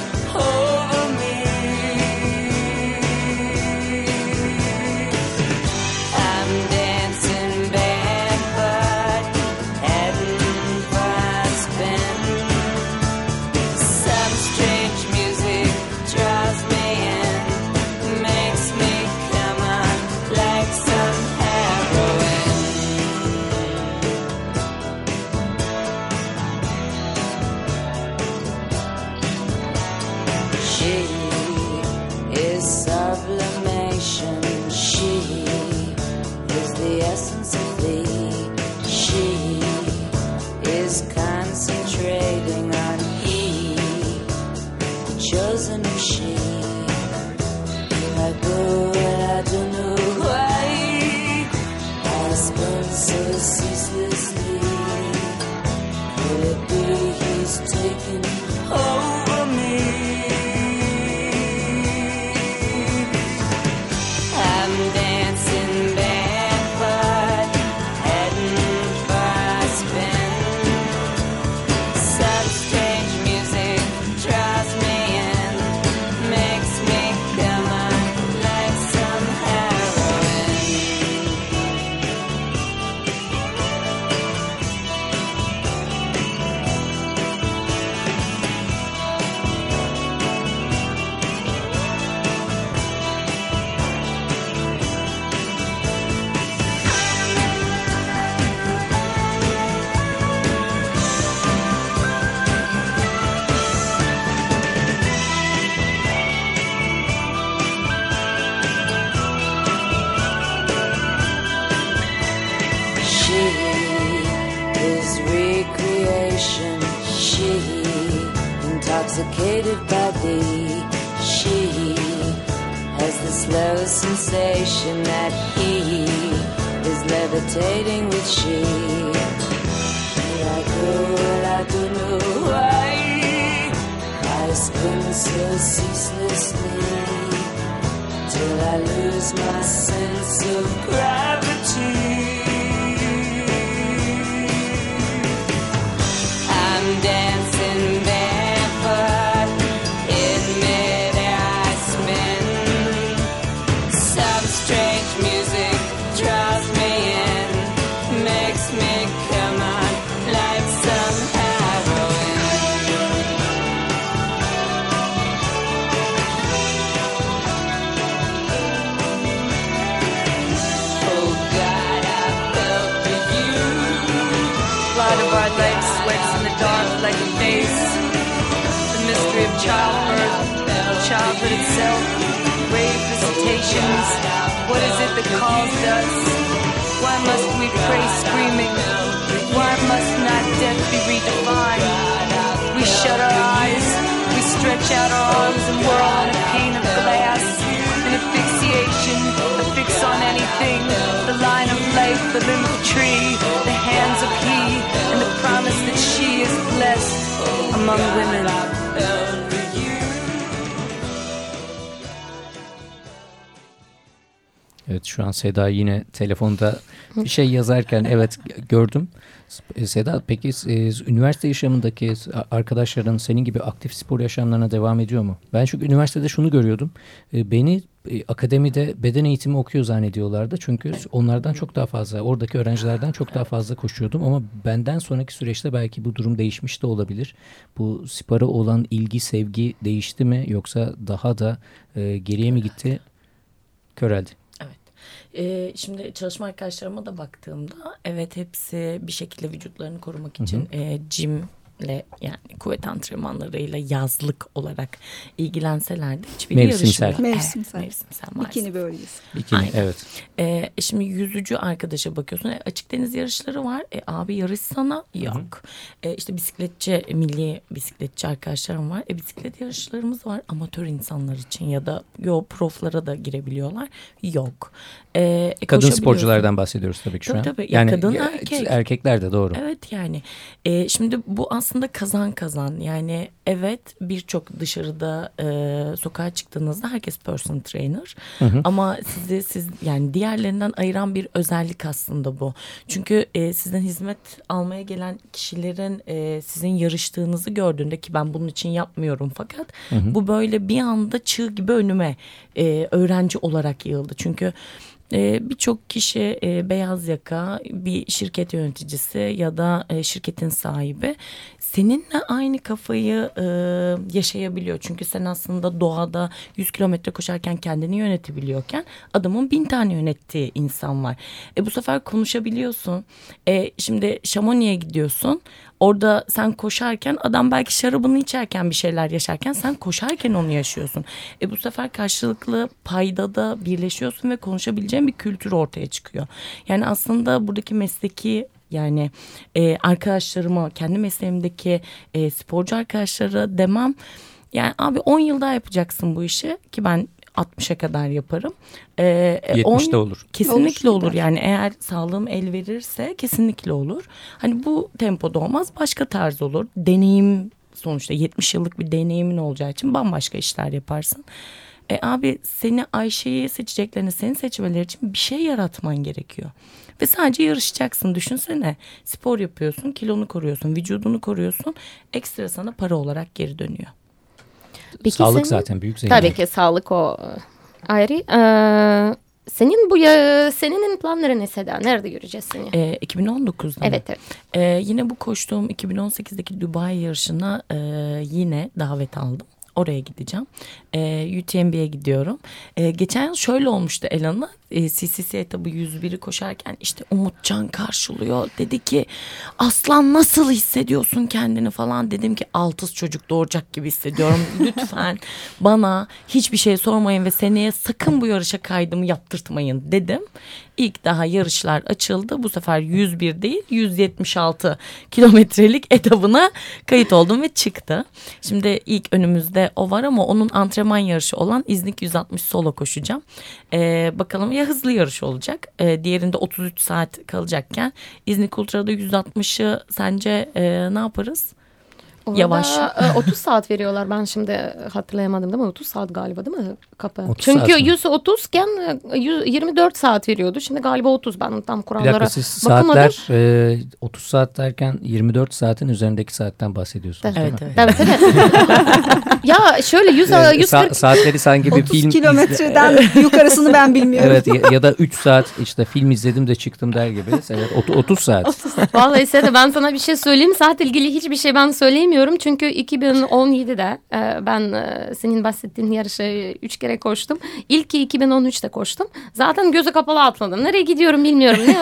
among women. Evet şu an Seda yine telefonda bir şey yazarken evet gördüm. E, Seda peki e, üniversite yaşamındaki arkadaşların senin gibi aktif spor yaşamlarına devam ediyor mu? Ben çünkü üniversitede şunu görüyordum. E, Beni akademide beden eğitimi okuyor zannediyorlardı. Çünkü onlardan çok daha fazla, oradaki öğrencilerden çok daha fazla koşuyordum. Ama benden sonraki süreçte belki bu durum değişmiş de olabilir. Bu spora olan ilgi, sevgi değişti mi? Yoksa daha da geriye mi gitti? Köreldi. Ee, şimdi çalışma arkadaşlarıma da baktığımda evet hepsi bir şekilde vücutlarını korumak için e, jimle yani kuvvet antrenmanlarıyla yazlık olarak ilgilenseler de hiçbiri Mevsimsel. yarışmıyor. Mevsimsel. Evet, mevsimsel maalesef. Bikini bölgesi. Bikini Aynen. evet. Ee, şimdi yüzücü arkadaşa bakıyorsun. E, açık deniz yarışları var. E, abi yarışsana yok. E, işte bisikletçi, milli bisikletçi arkadaşlarım var. E, bisiklet yarışlarımız var. Amatör insanlar için ya da yo proflara da girebiliyorlar. Yok. E, e, Kadın sporculardan bahsediyoruz tabii ki şu Tabii, an. tabii. Ya kadın, erkek. Erkekler de doğru. Evet yani e, şimdi bu aslında kazan kazan yani evet birçok dışarıda e, sokağa çıktığınızda herkes personal trainer ama sizi siz yani diğerlerinden ayıran bir özellik aslında bu çünkü e, sizden hizmet almaya gelen kişilerin e, sizin yarıştığınızı gördüğünde ki ben bunun için yapmıyorum fakat bu böyle bir anda çığ gibi önüme e, öğrenci olarak yığıldı çünkü e, Birçok kişi e, beyaz yaka bir şirket yöneticisi ya da e, şirketin sahibi seninle aynı kafayı e, yaşayabiliyor. Çünkü sen aslında doğada 100 kilometre koşarken kendini yönetebiliyorken adamın bin tane yönettiği insan var. E, bu sefer konuşabiliyorsun. E, şimdi Şamoni'ye gidiyorsun. Orada sen koşarken adam belki şarabını içerken bir şeyler yaşarken sen koşarken onu yaşıyorsun. E bu sefer karşılıklı paydada birleşiyorsun ve konuşabileceğin bir kültür ortaya çıkıyor. Yani aslında buradaki mesleki yani e, arkadaşlarıma kendi mesleğimdeki e, sporcu arkadaşlara demem yani abi 10 yıl yapacaksın bu işi ki ben 60'a kadar yaparım. E, 70'de on- olur. Kesinlikle Olur, olur, yani eğer sağlığım el verirse kesinlikle olur. Hani bu tempoda olmaz başka tarz olur. Deneyim sonuçta 70 yıllık bir deneyimin olacağı için bambaşka işler yaparsın. E abi seni Ayşe'yi seçeceklerini seni seçmeleri için bir şey yaratman gerekiyor. Ve sadece yarışacaksın düşünsene. Spor yapıyorsun, kilonu koruyorsun, vücudunu koruyorsun. Ekstra sana para olarak geri dönüyor. Peki Sağlık senin- zaten büyük zenginlik. Tabii ki sağlık o e, ayrı. Ee, senin bu ya, senin planların ne Seda? Nerede göreceğiz seni? E, 2019'da mı? evet evet. Ee, yine bu koştuğum 2018'deki Dubai yarışına e, yine davet aldım. Oraya gideceğim. E, UTMB'ye gidiyorum. E, geçen yıl şöyle olmuştu Elan'a. E, CCC etabı 101'i koşarken işte Umutcan karşılıyor. Dedi ki Aslan nasıl hissediyorsun kendini falan. Dedim ki altız çocuk doğuracak gibi hissediyorum. Lütfen bana hiçbir şey sormayın ve seneye sakın bu yarışa kaydımı yaptırtmayın dedim. İlk daha yarışlar açıldı. Bu sefer 101 değil 176 kilometrelik etabına kayıt oldum ve çıktı. Şimdi ilk önümüzde o var ama onun antrenman yarışı olan İznik 160 solo koşacağım. Ee, bakalım ya hızlı yarış olacak. Ee, diğerinde 33 saat kalacakken İznik Ultra'da 160'ı sence e, ne yaparız? Orada, Yavaş. e, 30 saat veriyorlar. Ben şimdi hatırlayamadım değil mi? 30 saat galiba değil mi kapı? 30 Çünkü saat mi? 130 iken e, 100 24 saat veriyordu. Şimdi galiba 30. Ben tam kurallara dakika siz bakamadım. saatler e, 30 saat derken 24 saatin üzerindeki saatten bahsediyorsunuz değil Evet mi? evet. Evet evet. ya şöyle 100, E, 140 sa- saatleri sanki bir 30 film izle- kilometreden yukarısını ben bilmiyorum. Evet ya, ya da 3 saat işte film izledim de çıktım der gibi. Evet, ot- 30 saat. Vallahi Seda ben sana bir şey söyleyeyim. Saat ilgili hiçbir şey ben söyleyemiyorum. Çünkü 2017'de e, ben e, senin bahsettiğin yarışı 3 kere koştum. İlki 2013'te koştum. Zaten gözü kapalı atladım. Nereye gidiyorum bilmiyorum. Ne?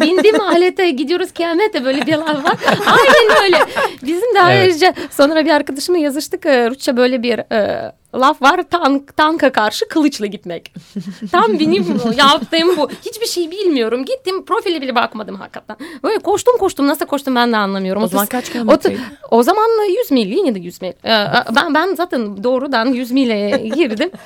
Bindiğim alete gidiyoruz kıyamete böyle bir laf var. Aynen öyle. Bizim de Evet. ayrıca sonra bir arkadaşımla yazıştık. E, Rusça böyle bir e, laf var. Tank, tanka karşı kılıçla gitmek. Tam benim yaptığım bu. Hiçbir şey bilmiyorum. Gittim profile bile bakmadım hakikaten. Böyle koştum koştum. Nasıl koştum ben de anlamıyorum. O zaman kaç kilometreydi? Ot- O zaman 100 mil. Yine de 100 mil. Ee, Ben, ben zaten doğrudan 100 mile girdim.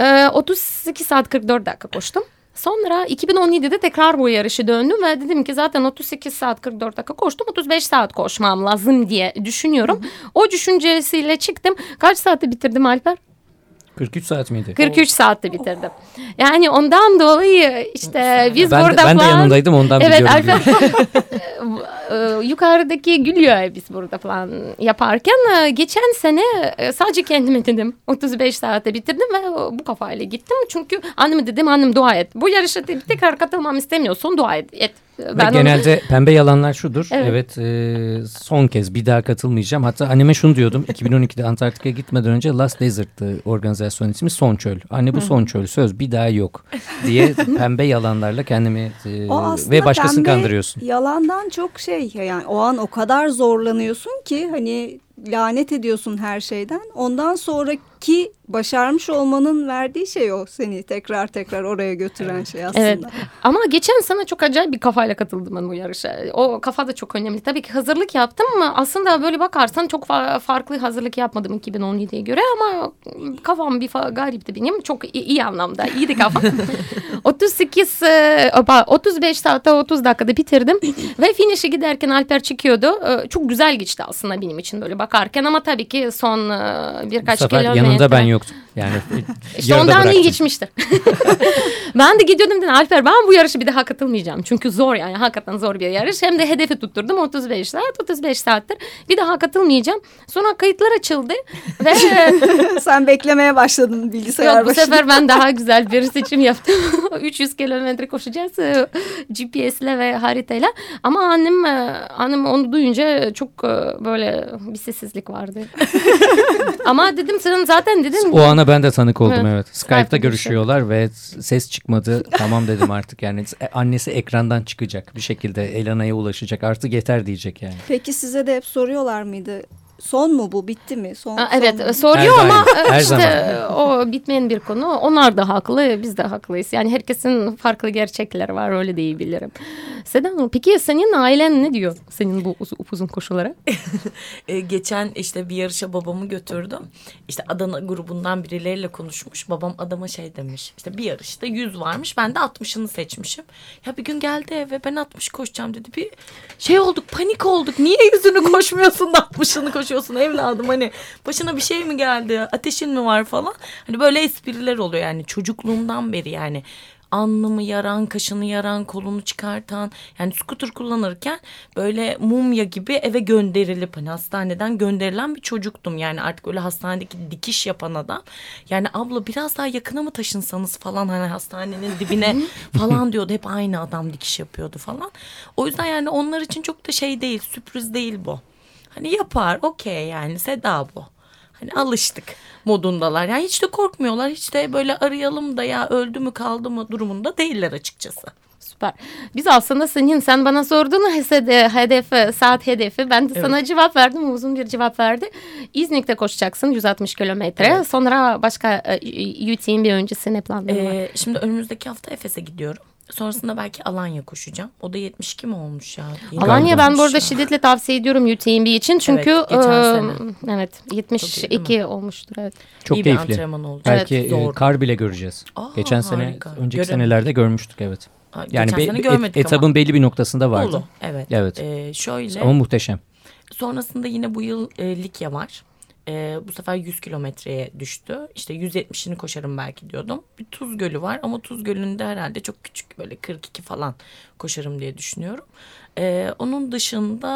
Ee, 38 saat 44 dakika koştum. Sonra 2017'de tekrar bu yarışı döndüm ve dedim ki zaten 38 saat 44 dakika koştum 35 saat koşmam lazım diye düşünüyorum. O düşüncesiyle çıktım. Kaç saatte bitirdim Alper? 43 saat miydi? 43 saatte bitirdim. Yani ondan dolayı işte biz ben, de, burada ben de falan... yanındaydım ondan Evet biliyorum. Alper diyorum. e, yukarıdaki gülüyor biz burada falan yaparken e, geçen sene e, sadece kendime dedim 35 saatte bitirdim ve bu kafayla gittim çünkü anneme dedim annem dua et bu yarışa te- tekrar katılmam istemiyorsun dua et. et. Ve Ben onu- genelde pembe yalanlar şudur. Evet, Evet. e, son kez bir daha katılmayacağım. Hatta anneme şunu diyordum. 2012'de Antarktika'ya gitmeden önce Last Desert'tı organizasyon ismi Son Çöl. Anne bu son çöl söz bir daha yok diye pembe yalanlarla kendimi e, ve başkasını pembe kandırıyorsun. Yalandan çok şey yani o an o kadar zorlanıyorsun ki hani lanet ediyorsun her şeyden. Ondan sonraki başarmış olmanın verdiği şey o seni tekrar tekrar oraya götüren şey aslında. Evet ama geçen sene çok acayip bir kafayla katıldım ben bu yarışa. O kafa da çok önemli. Tabii ki hazırlık yaptım ama aslında böyle bakarsan çok fa- farklı hazırlık yapmadım 2017'ye göre ama kafam bir garipti benim. Çok iyi, iyi anlamda. İyiydi kafam. 38 e, opa, 35 saatte 30 dakikada bitirdim ve finish'e giderken Alper çıkıyordu. E, Çok güzel geçti aslında benim için böyle bakarken ama tabii ki son e, birkaç kilometre. Yanında ben yoktum. Yani İşte ondan iyi geçmiştir. ben de gidiyordum dedim Alper ben bu yarışı bir daha katılmayacağım. Çünkü zor yani hakikaten zor bir yarış. Hem de hedefi tutturdum 35 saat 35 saattir. Bir daha katılmayacağım. Sonra kayıtlar açıldı ve Sen beklemeye başladın bilgisayar yok bu başında. sefer ben daha güzel bir seçim yaptım. 300 kilometre koşacağız e, GPS'le ve haritayla. Ama annem e, annem onu duyunca çok e, böyle bir sessizlik vardı. Ama dedim sen zaten dedim O ana ben de tanık oldum Evet. Skype'ta görüşüyorlar ve ses çıkmadı. Tamam dedim artık yani annesi ekrandan çıkacak bir şekilde Elana'ya ulaşacak. Artık yeter diyecek yani. Peki size de hep soruyorlar mıydı? Son mu bu? Bitti mi? Son, son evet mu? soruyor Her ama e, her işte o bitmeyen bir konu. Onlar da haklı, biz de haklıyız. Yani herkesin farklı gerçekleri var öyle diyebilirim. Sedan Hanım, peki senin ailen ne diyor senin bu uz- upuzun koşulara? E, geçen işte bir yarışa babamı götürdüm. İşte Adana grubundan birileriyle konuşmuş. Babam adama şey demiş. İşte bir yarışta 100 varmış. Ben de 60'ını seçmişim. Ya bir gün geldi eve ben 60 koşacağım dedi. Bir şey olduk panik olduk. Niye yüzünü koşmuyorsun da 60'ını koşuyorsun evladım? Hani başına bir şey mi geldi? Ateşin mi var falan. Hani böyle espriler oluyor yani çocukluğumdan beri yani alnımı yaran, kaşını yaran, kolunu çıkartan yani skuter kullanırken böyle mumya gibi eve gönderilip hani hastaneden gönderilen bir çocuktum. Yani artık öyle hastanedeki dikiş yapan adam. Yani abla biraz daha yakına mı taşınsanız falan hani hastanenin dibine falan diyordu. Hep aynı adam dikiş yapıyordu falan. O yüzden yani onlar için çok da şey değil, sürpriz değil bu. Hani yapar, okey yani Seda bu. Hani alıştık modundalar. Yani hiç de korkmuyorlar. Hiç de böyle arayalım da ya öldü mü kaldı mı durumunda değiller açıkçası. Süper. Biz aslında senin sen bana sordun hedef saat hedefi. Ben de Evet. sana cevap verdim. Uzun bir cevap verdi. İznik'te koşacaksın 160 kilometre. Evet. Sonra başka e, UTMB öncesi ne var? Ee, şimdi önümüzdeki hafta Efes'e gidiyorum. Sonrasında belki Alanya koşacağım. O da 72 mi olmuş ya? Yeni Alanya ben bu arada ya. şiddetle tavsiye ediyorum UTMB için. Çünkü Evet, geçen e, sene. evet Çok iyi 72 değil olmuştur evet. Çok İyi bir keyifli. antrenman olacak. Belki Evet, e, zor. kar bile göreceğiz. Aa, Geçen sene, harika. önceki Görelim. senelerde görmüştük evet. Aa, Yani geçen be- sene et- görmedik ama. etabın belli bir noktasında vardı. Bolu, evet. Evet. Ee, şöyle Ama muhteşem. sonrasında yine bu yıl e, Likya var. E, bu sefer 100 kilometreye düştü. İşte 170'ini koşarım belki diyordum. Bir Tuz Gölü var ama Tuz Gölü'nde herhalde çok küçük böyle 42 falan koşarım diye düşünüyorum. E, onun dışında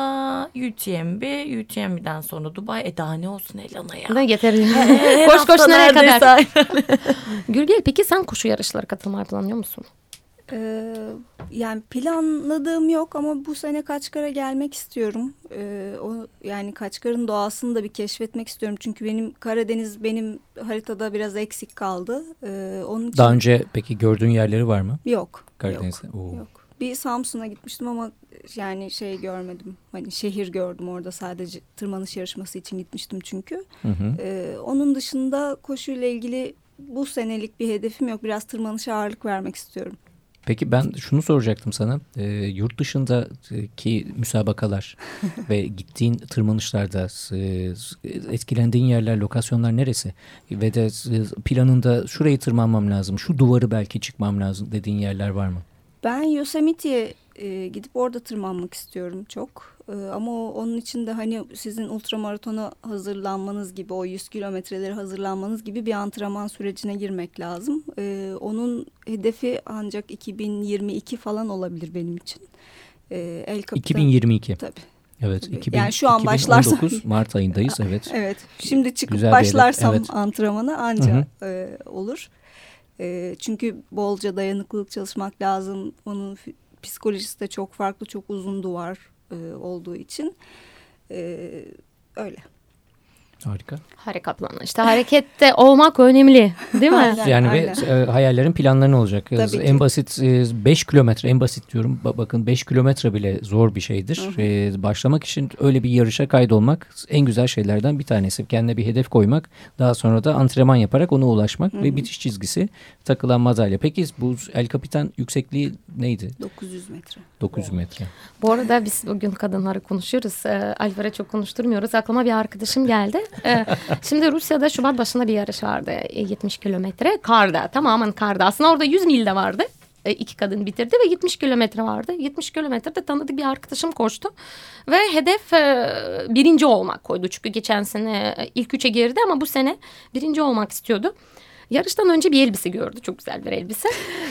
UTMB, UTMB'den sonra Dubai. E daha ne olsun Elana ya. Ne getir. Her koş koş nereye kadar? Gülgel peki sen koşu yarışları katılmayı planlıyor musun? Ee, yani planladığım yok ama bu sene Kaçkar'a gelmek istiyorum. Ee, o yani Kaçkar'ın doğasını da bir keşfetmek istiyorum. Çünkü benim Karadeniz benim haritada biraz eksik kaldı. Ee, onun için Daha önce peki gördüğün yerleri var mı? yok. Karadeniz'de? Yok, Oo. yok. Bir Samsun'a gitmiştim ama yani şey görmedim. Hani şehir gördüm orada sadece tırmanış yarışması için gitmiştim çünkü. Hı hı. Ee, onun dışında koşuyla ilgili bu senelik bir hedefim yok. Biraz tırmanışa ağırlık vermek istiyorum. Peki ben şunu soracaktım sana. Ee, yurt dışındaki müsabakalar ve gittiğin tırmanışlarda e, etkilendiğin yerler, lokasyonlar neresi? Ve de e, planında şurayı tırmanmam lazım, şu duvarı belki çıkmam lazım dediğin yerler var mı? Ben Yosemite'ye e, gidip orada tırmanmak istiyorum çok. E, ama onun için de hani sizin ultramaratona hazırlanmanız gibi o 100 kilometreleri hazırlanmanız gibi bir antrenman sürecine girmek lazım. E, onun hedefi ancak 2022 falan olabilir benim için. E, El Capitan- 2022. Tabii. Evet. Tabii. 2000, Yani şu an 2019 başlarsam- Mart ayındayız. Evet. Evet. Şimdi çıkıp Güzel başlarsam evet. antrenmana anca e, olur. E, çünkü bolca dayanıklılık çalışmak lazım. Onun psikolojisi de çok farklı, çok uzun duvar e, olduğu için. E, öyle. Harika. Harika plan. İşte harekette olmak önemli değil mi? Aynen, Yani aynen. ve e, hayallerin planların olacak. Tabii ki. en basit 5 kilometre, en basit diyorum. Ba- bakın 5 kilometre bile zor bir şeydir. E, başlamak için öyle bir yarışa kaydolmak en güzel şeylerden bir tanesi. Kendine bir hedef koymak, daha sonra da antrenman yaparak ona ulaşmak ve bitiş çizgisi takılan madalya. Peki bu El Capitan yüksekliği neydi? 900 metre. 900 metre. Bu arada biz bugün kadınları konuşuyoruz. E, Alper'e çok konuşturmuyoruz. Aklıma bir arkadaşım geldi. E, şimdi Rusya'da Şubat başında bir yarış vardı. E, 70 kilometre. Karda. Tamamen karda. Aslında orada 100 mil de vardı. E, iki kadın bitirdi ve 70 kilometre vardı. 70 kilometrede tanıdık bir arkadaşım koştu. Ve hedef e, birinci olmak koydu. Çünkü geçen sene e, ilk üçe girdi ama bu sene birinci olmak istiyordu. Yarıştan önce bir elbise gördü. Çok güzel bir elbise.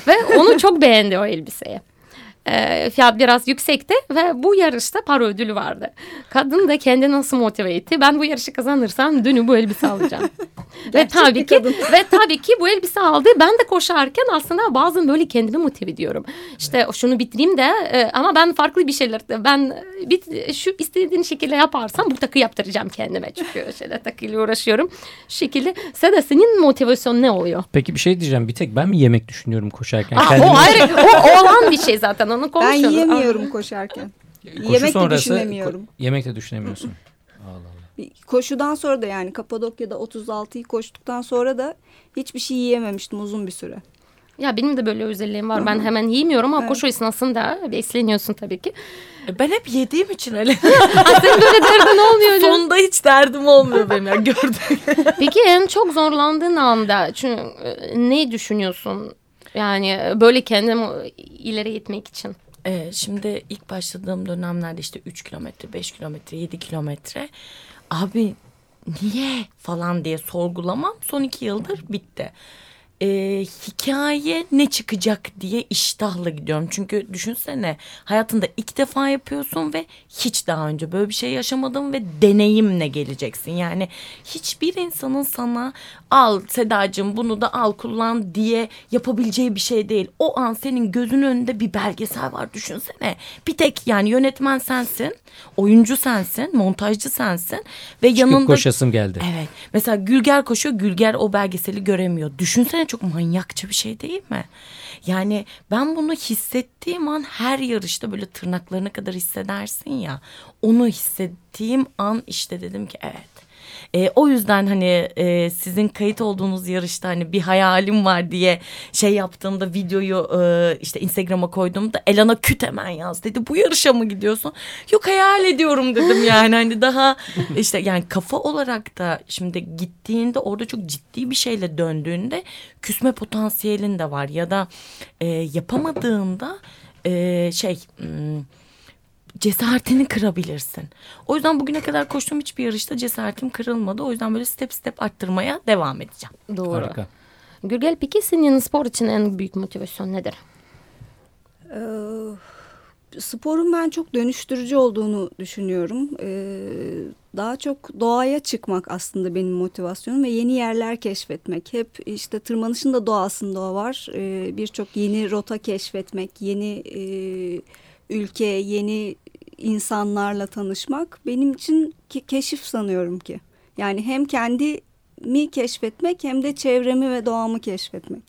ve onu çok beğendi o elbiseyi. E, fiyat biraz yüksekti ve bu yarışta para ödülü vardı. Kadın da kendini nasıl motive etti? Ben bu yarışı kazanırsam dönü bu elbise alacağım. ve tabii ki ve tabii ki bu elbise aldı. Ben de koşarken aslında bazen böyle kendimi motive ediyorum. İşte şunu bitireyim de e, ama ben farklı bir şeyler ben bit, şu istediğin şekilde yaparsam bu takı yaptıracağım kendime. Çünkü şeyler takıyla uğraşıyorum. Şu şekilde. Seda senin motivasyon ne oluyor? Peki bir şey diyeceğim. Bir tek ben mi yemek düşünüyorum koşarken? Aa, Kendimi- o ayrı o olan bir şey zaten onu Ben konuşuyoruz. yiyemiyorum koşarken. Koşu Yemek de düşünemiyorum. ko- yemek de düşünemiyorsun. Allah Allah. Bir Koşudan sonra da yani Kapadokya'da 36'yı koştuktan sonra da hiçbir şey yiyememiştim uzun bir süre. Ya benim de böyle özelliğim var. Ben hemen yiyemiyorum ama koşu esnasında besleniyorsun tabii ki. E, Ben hep yediğim için öyle. Senin böyle derdin olmuyor. canım. Sonunda hiç derdim olmuyor benim. ya gördüm. Peki en çok zorlandığın anda çünkü e, ne düşünüyorsun? Yani böyle kendimi ileri itmek için. Ee, şimdi ilk başladığım dönemlerde işte 3 kilometre, 5 kilometre, 7 kilometre. Abi niye falan diye sorgulamam son iki yıldır bitti. E, hikaye ne çıkacak diye iştahla gidiyorum. Çünkü düşünsene hayatında ilk defa yapıyorsun ve hiç daha önce böyle bir şey yaşamadın ve deneyimle geleceksin. Yani hiçbir insanın sana al Sedacığım bunu da al kullan diye yapabileceği bir şey değil. O an senin gözünün önünde bir belgesel var düşünsene. Bir tek yani yönetmen sensin, oyuncu sensin, montajcı sensin ve Çıkıp yanında koşasım geldi. Evet. Mesela Gülger koşuyor. Gülger o belgeseli göremiyor. Düşünsene çok manyakça bir şey değil mi? Yani ben bunu hissettiğim an her yarışta böyle tırnaklarına kadar hissedersin ya. Onu hissettiğim an işte dedim ki evet. E, o yüzden hani e, sizin kayıt olduğunuz yarışta hani bir hayalim var diye şey yaptığımda videoyu e, işte Instagram'a koyduğumda Elana küt hemen yaz dedi. Bu yarışa mı gidiyorsun? Yok hayal ediyorum dedim yani hani daha işte yani kafa olarak da şimdi gittiğinde orada çok ciddi bir şeyle döndüğünde küsme potansiyelin de var ya da e, yapamadığında e, şey... hmm, cesaretini kırabilirsin. O yüzden bugüne kadar koştuğum hiçbir yarışta cesaretim kırılmadı. O yüzden böyle step step arttırmaya devam edeceğim. Doğru. Harika. Gürgel peki senin spor için en büyük motivasyon nedir? Ee, sporun ben çok dönüştürücü olduğunu düşünüyorum. Ee, daha çok doğaya çıkmak aslında benim motivasyonum ve yeni yerler keşfetmek. Hep işte tırmanışın da doğasında o var. Ee, Birçok yeni rota keşfetmek, yeni e, ülke, yeni insanlarla tanışmak benim için ke- keşif sanıyorum ki. Yani hem kendimi keşfetmek hem de çevremi ve doğamı keşfetmek.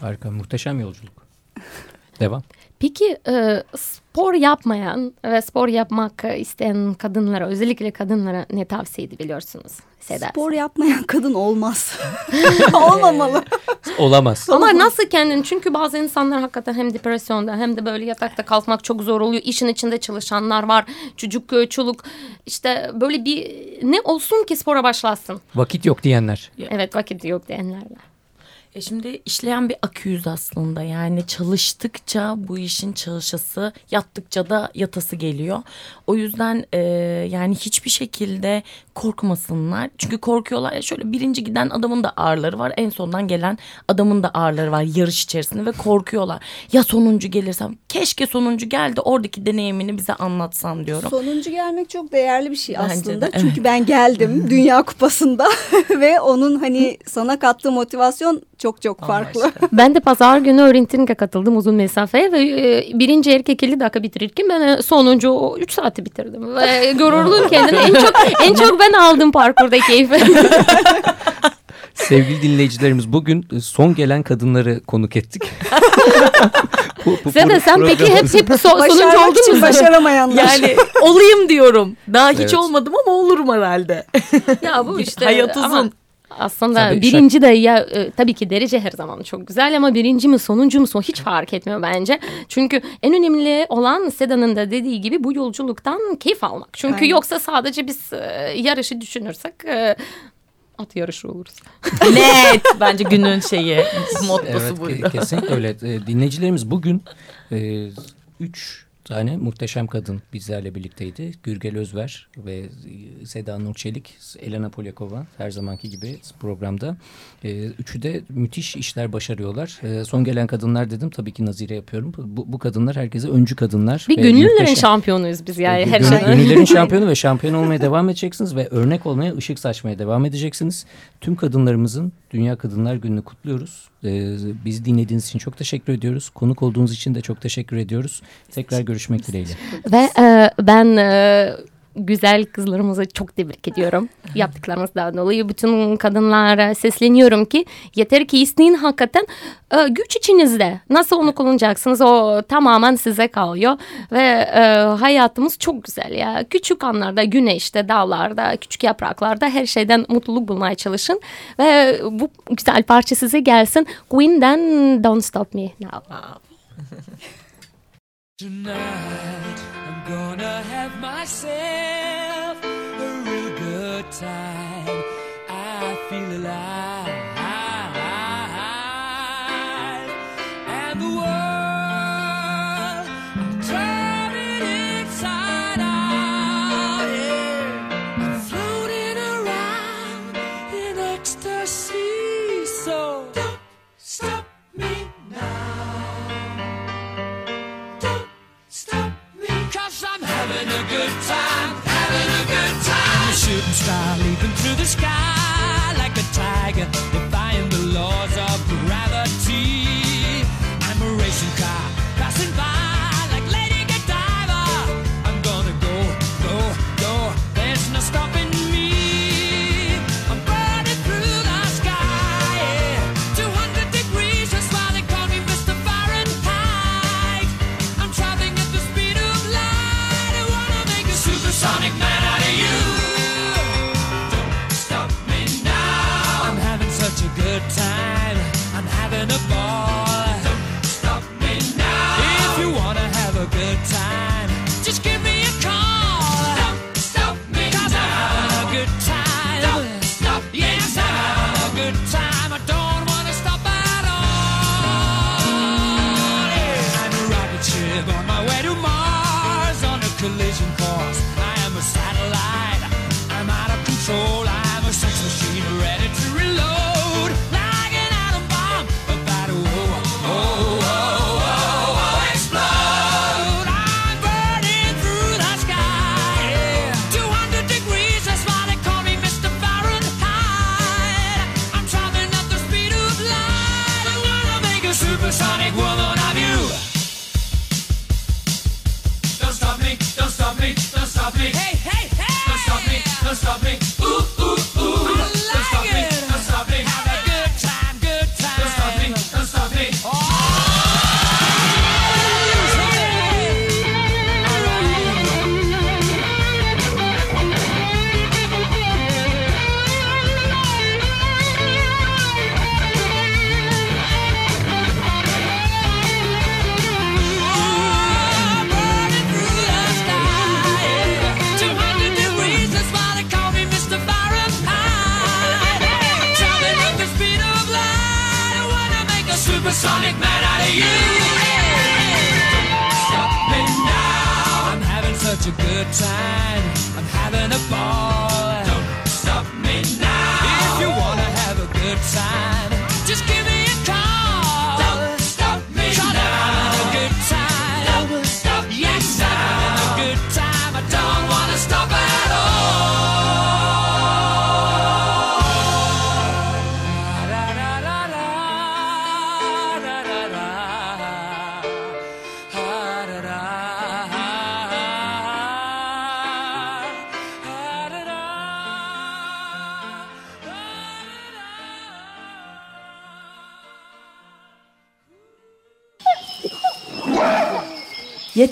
Harika. Muhteşem yolculuk. Devam. Peki e, spor yapmayan ve spor yapmak isteyen kadınlara özellikle kadınlara ne tavsiye edebiliyorsunuz? Seda? Spor yapmayan kadın olmaz. Olmamalı. Olamaz. Ama nasıl kendin? Çünkü bazı insanlar hakikaten hem depresyonda hem de böyle yatakta kalkmak çok zor oluyor. İşin içinde çalışanlar var. Çocuk, çoluk. işte böyle bir ne olsun ki spora başlasın. Vakit yok diyenler. Evet vakit yok diyenler var. E şimdi işleyen bir aküyüz aslında yani çalıştıkça bu işin çalışası yattıkça da yatası geliyor. O yüzden e, yani hiçbir şekilde korkmasınlar. Çünkü korkuyorlar ya şöyle birinci giden adamın da ağrıları var en sondan gelen adamın da ağrıları var yarış içerisinde ve korkuyorlar. Ya sonuncu gelirsem keşke sonuncu geldi oradaki deneyimini bize anlatsan diyorum. Sonuncu gelmek çok değerli bir şey Bence aslında. de, Çünkü ben geldim Dünya Kupası'nda ve onun hani sana kattığı motivasyon çok çok farklı. Ben de pazar günü orienteering'e katıldım uzun mesafeye ve e, birinci erkek 50 dakika bitirirken ben e, sonuncu o 3 saati bitirdim. Ve gururluyum kendime. En çok, en çok ben aldım parkurda keyfi. Sevgili dinleyicilerimiz bugün son gelen kadınları konuk ettik. bu, sen peki hep, hep so- sonuncu oldun mu? başaramayanlar. Yani olayım diyorum. Daha hiç Evet. olmadım ama olurum herhalde. Ya bu işte. Hayat ama uzun. Aslında Tabii, birinci de ya e, tabii ki derece her zaman çok güzel ama birinci mi sonuncu mu son hiç fark etmiyor bence. Çünkü en önemli olan Seda'nın da dediği gibi bu yolculuktan keyif almak. Çünkü Aynen. yoksa sadece biz e, yarışı düşünürsek e, at yarışı oluruz. Net. Bence günün şeyi mottosu Evet buydu. ke- kesinlikle öyle. Dinleyicilerimiz bugün e, üç tane muhteşem kadın bizlerle birlikteydi. Gürgel Özver ve Seda Nur Çelik, Elena Polyakova her zamanki gibi programda. E, üçü de müthiş işler başarıyorlar. E, son gelen kadınlar dedim tabii ki nazire yapıyorum. Bu, bu kadınlar herkese öncü kadınlar. Bir ve gönüllerin muhteşem- şampiyonuyuz biz yani her Gönül-. Gönüllerin şampiyonu ve şampiyon olmaya devam edeceksiniz ve örnek olmaya, ışık saçmaya devam edeceksiniz. Tüm kadınlarımızın Dünya Kadınlar Günü'nü kutluyoruz. Ee, bizi dinlediğiniz için çok teşekkür ediyoruz. Konuk olduğunuz için de çok teşekkür ediyoruz. Tekrar görüşmek dileğiyle. Ve e, ben e, güzel kızlarımızı çok tebrik ediyorum. Yaptıklarımızdan dolayı bütün kadınlara sesleniyorum ki yeter ki isteyin hakikaten e, güç içinizde. Nasıl onu kullanacaksınız o tamamen size kalıyor. Ve e, hayatımız çok güzel ya. Küçük anlarda güneşte, dağlarda, küçük yapraklarda her şeyden mutluluk bulmaya çalışın. Ve bu güzel parça size gelsin. Queen'den Don't Stop Me Now. Tonight gonna have myself a real good time. I feel alive.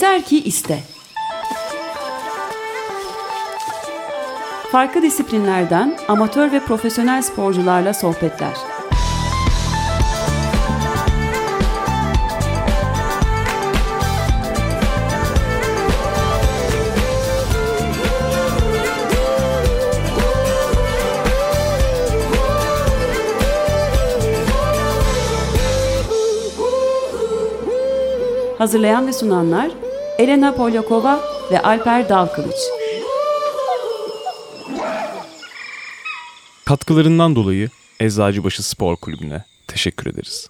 Yeter ki iste. Farklı disiplinlerden amatör ve profesyonel sporcularla sohbetler. Hazırlayan ve sunanlar Elena Polyakova ve Alper Dalkılıç. Katkılarından dolayı Eczacıbaşı Spor Kulübü'ne teşekkür ederiz.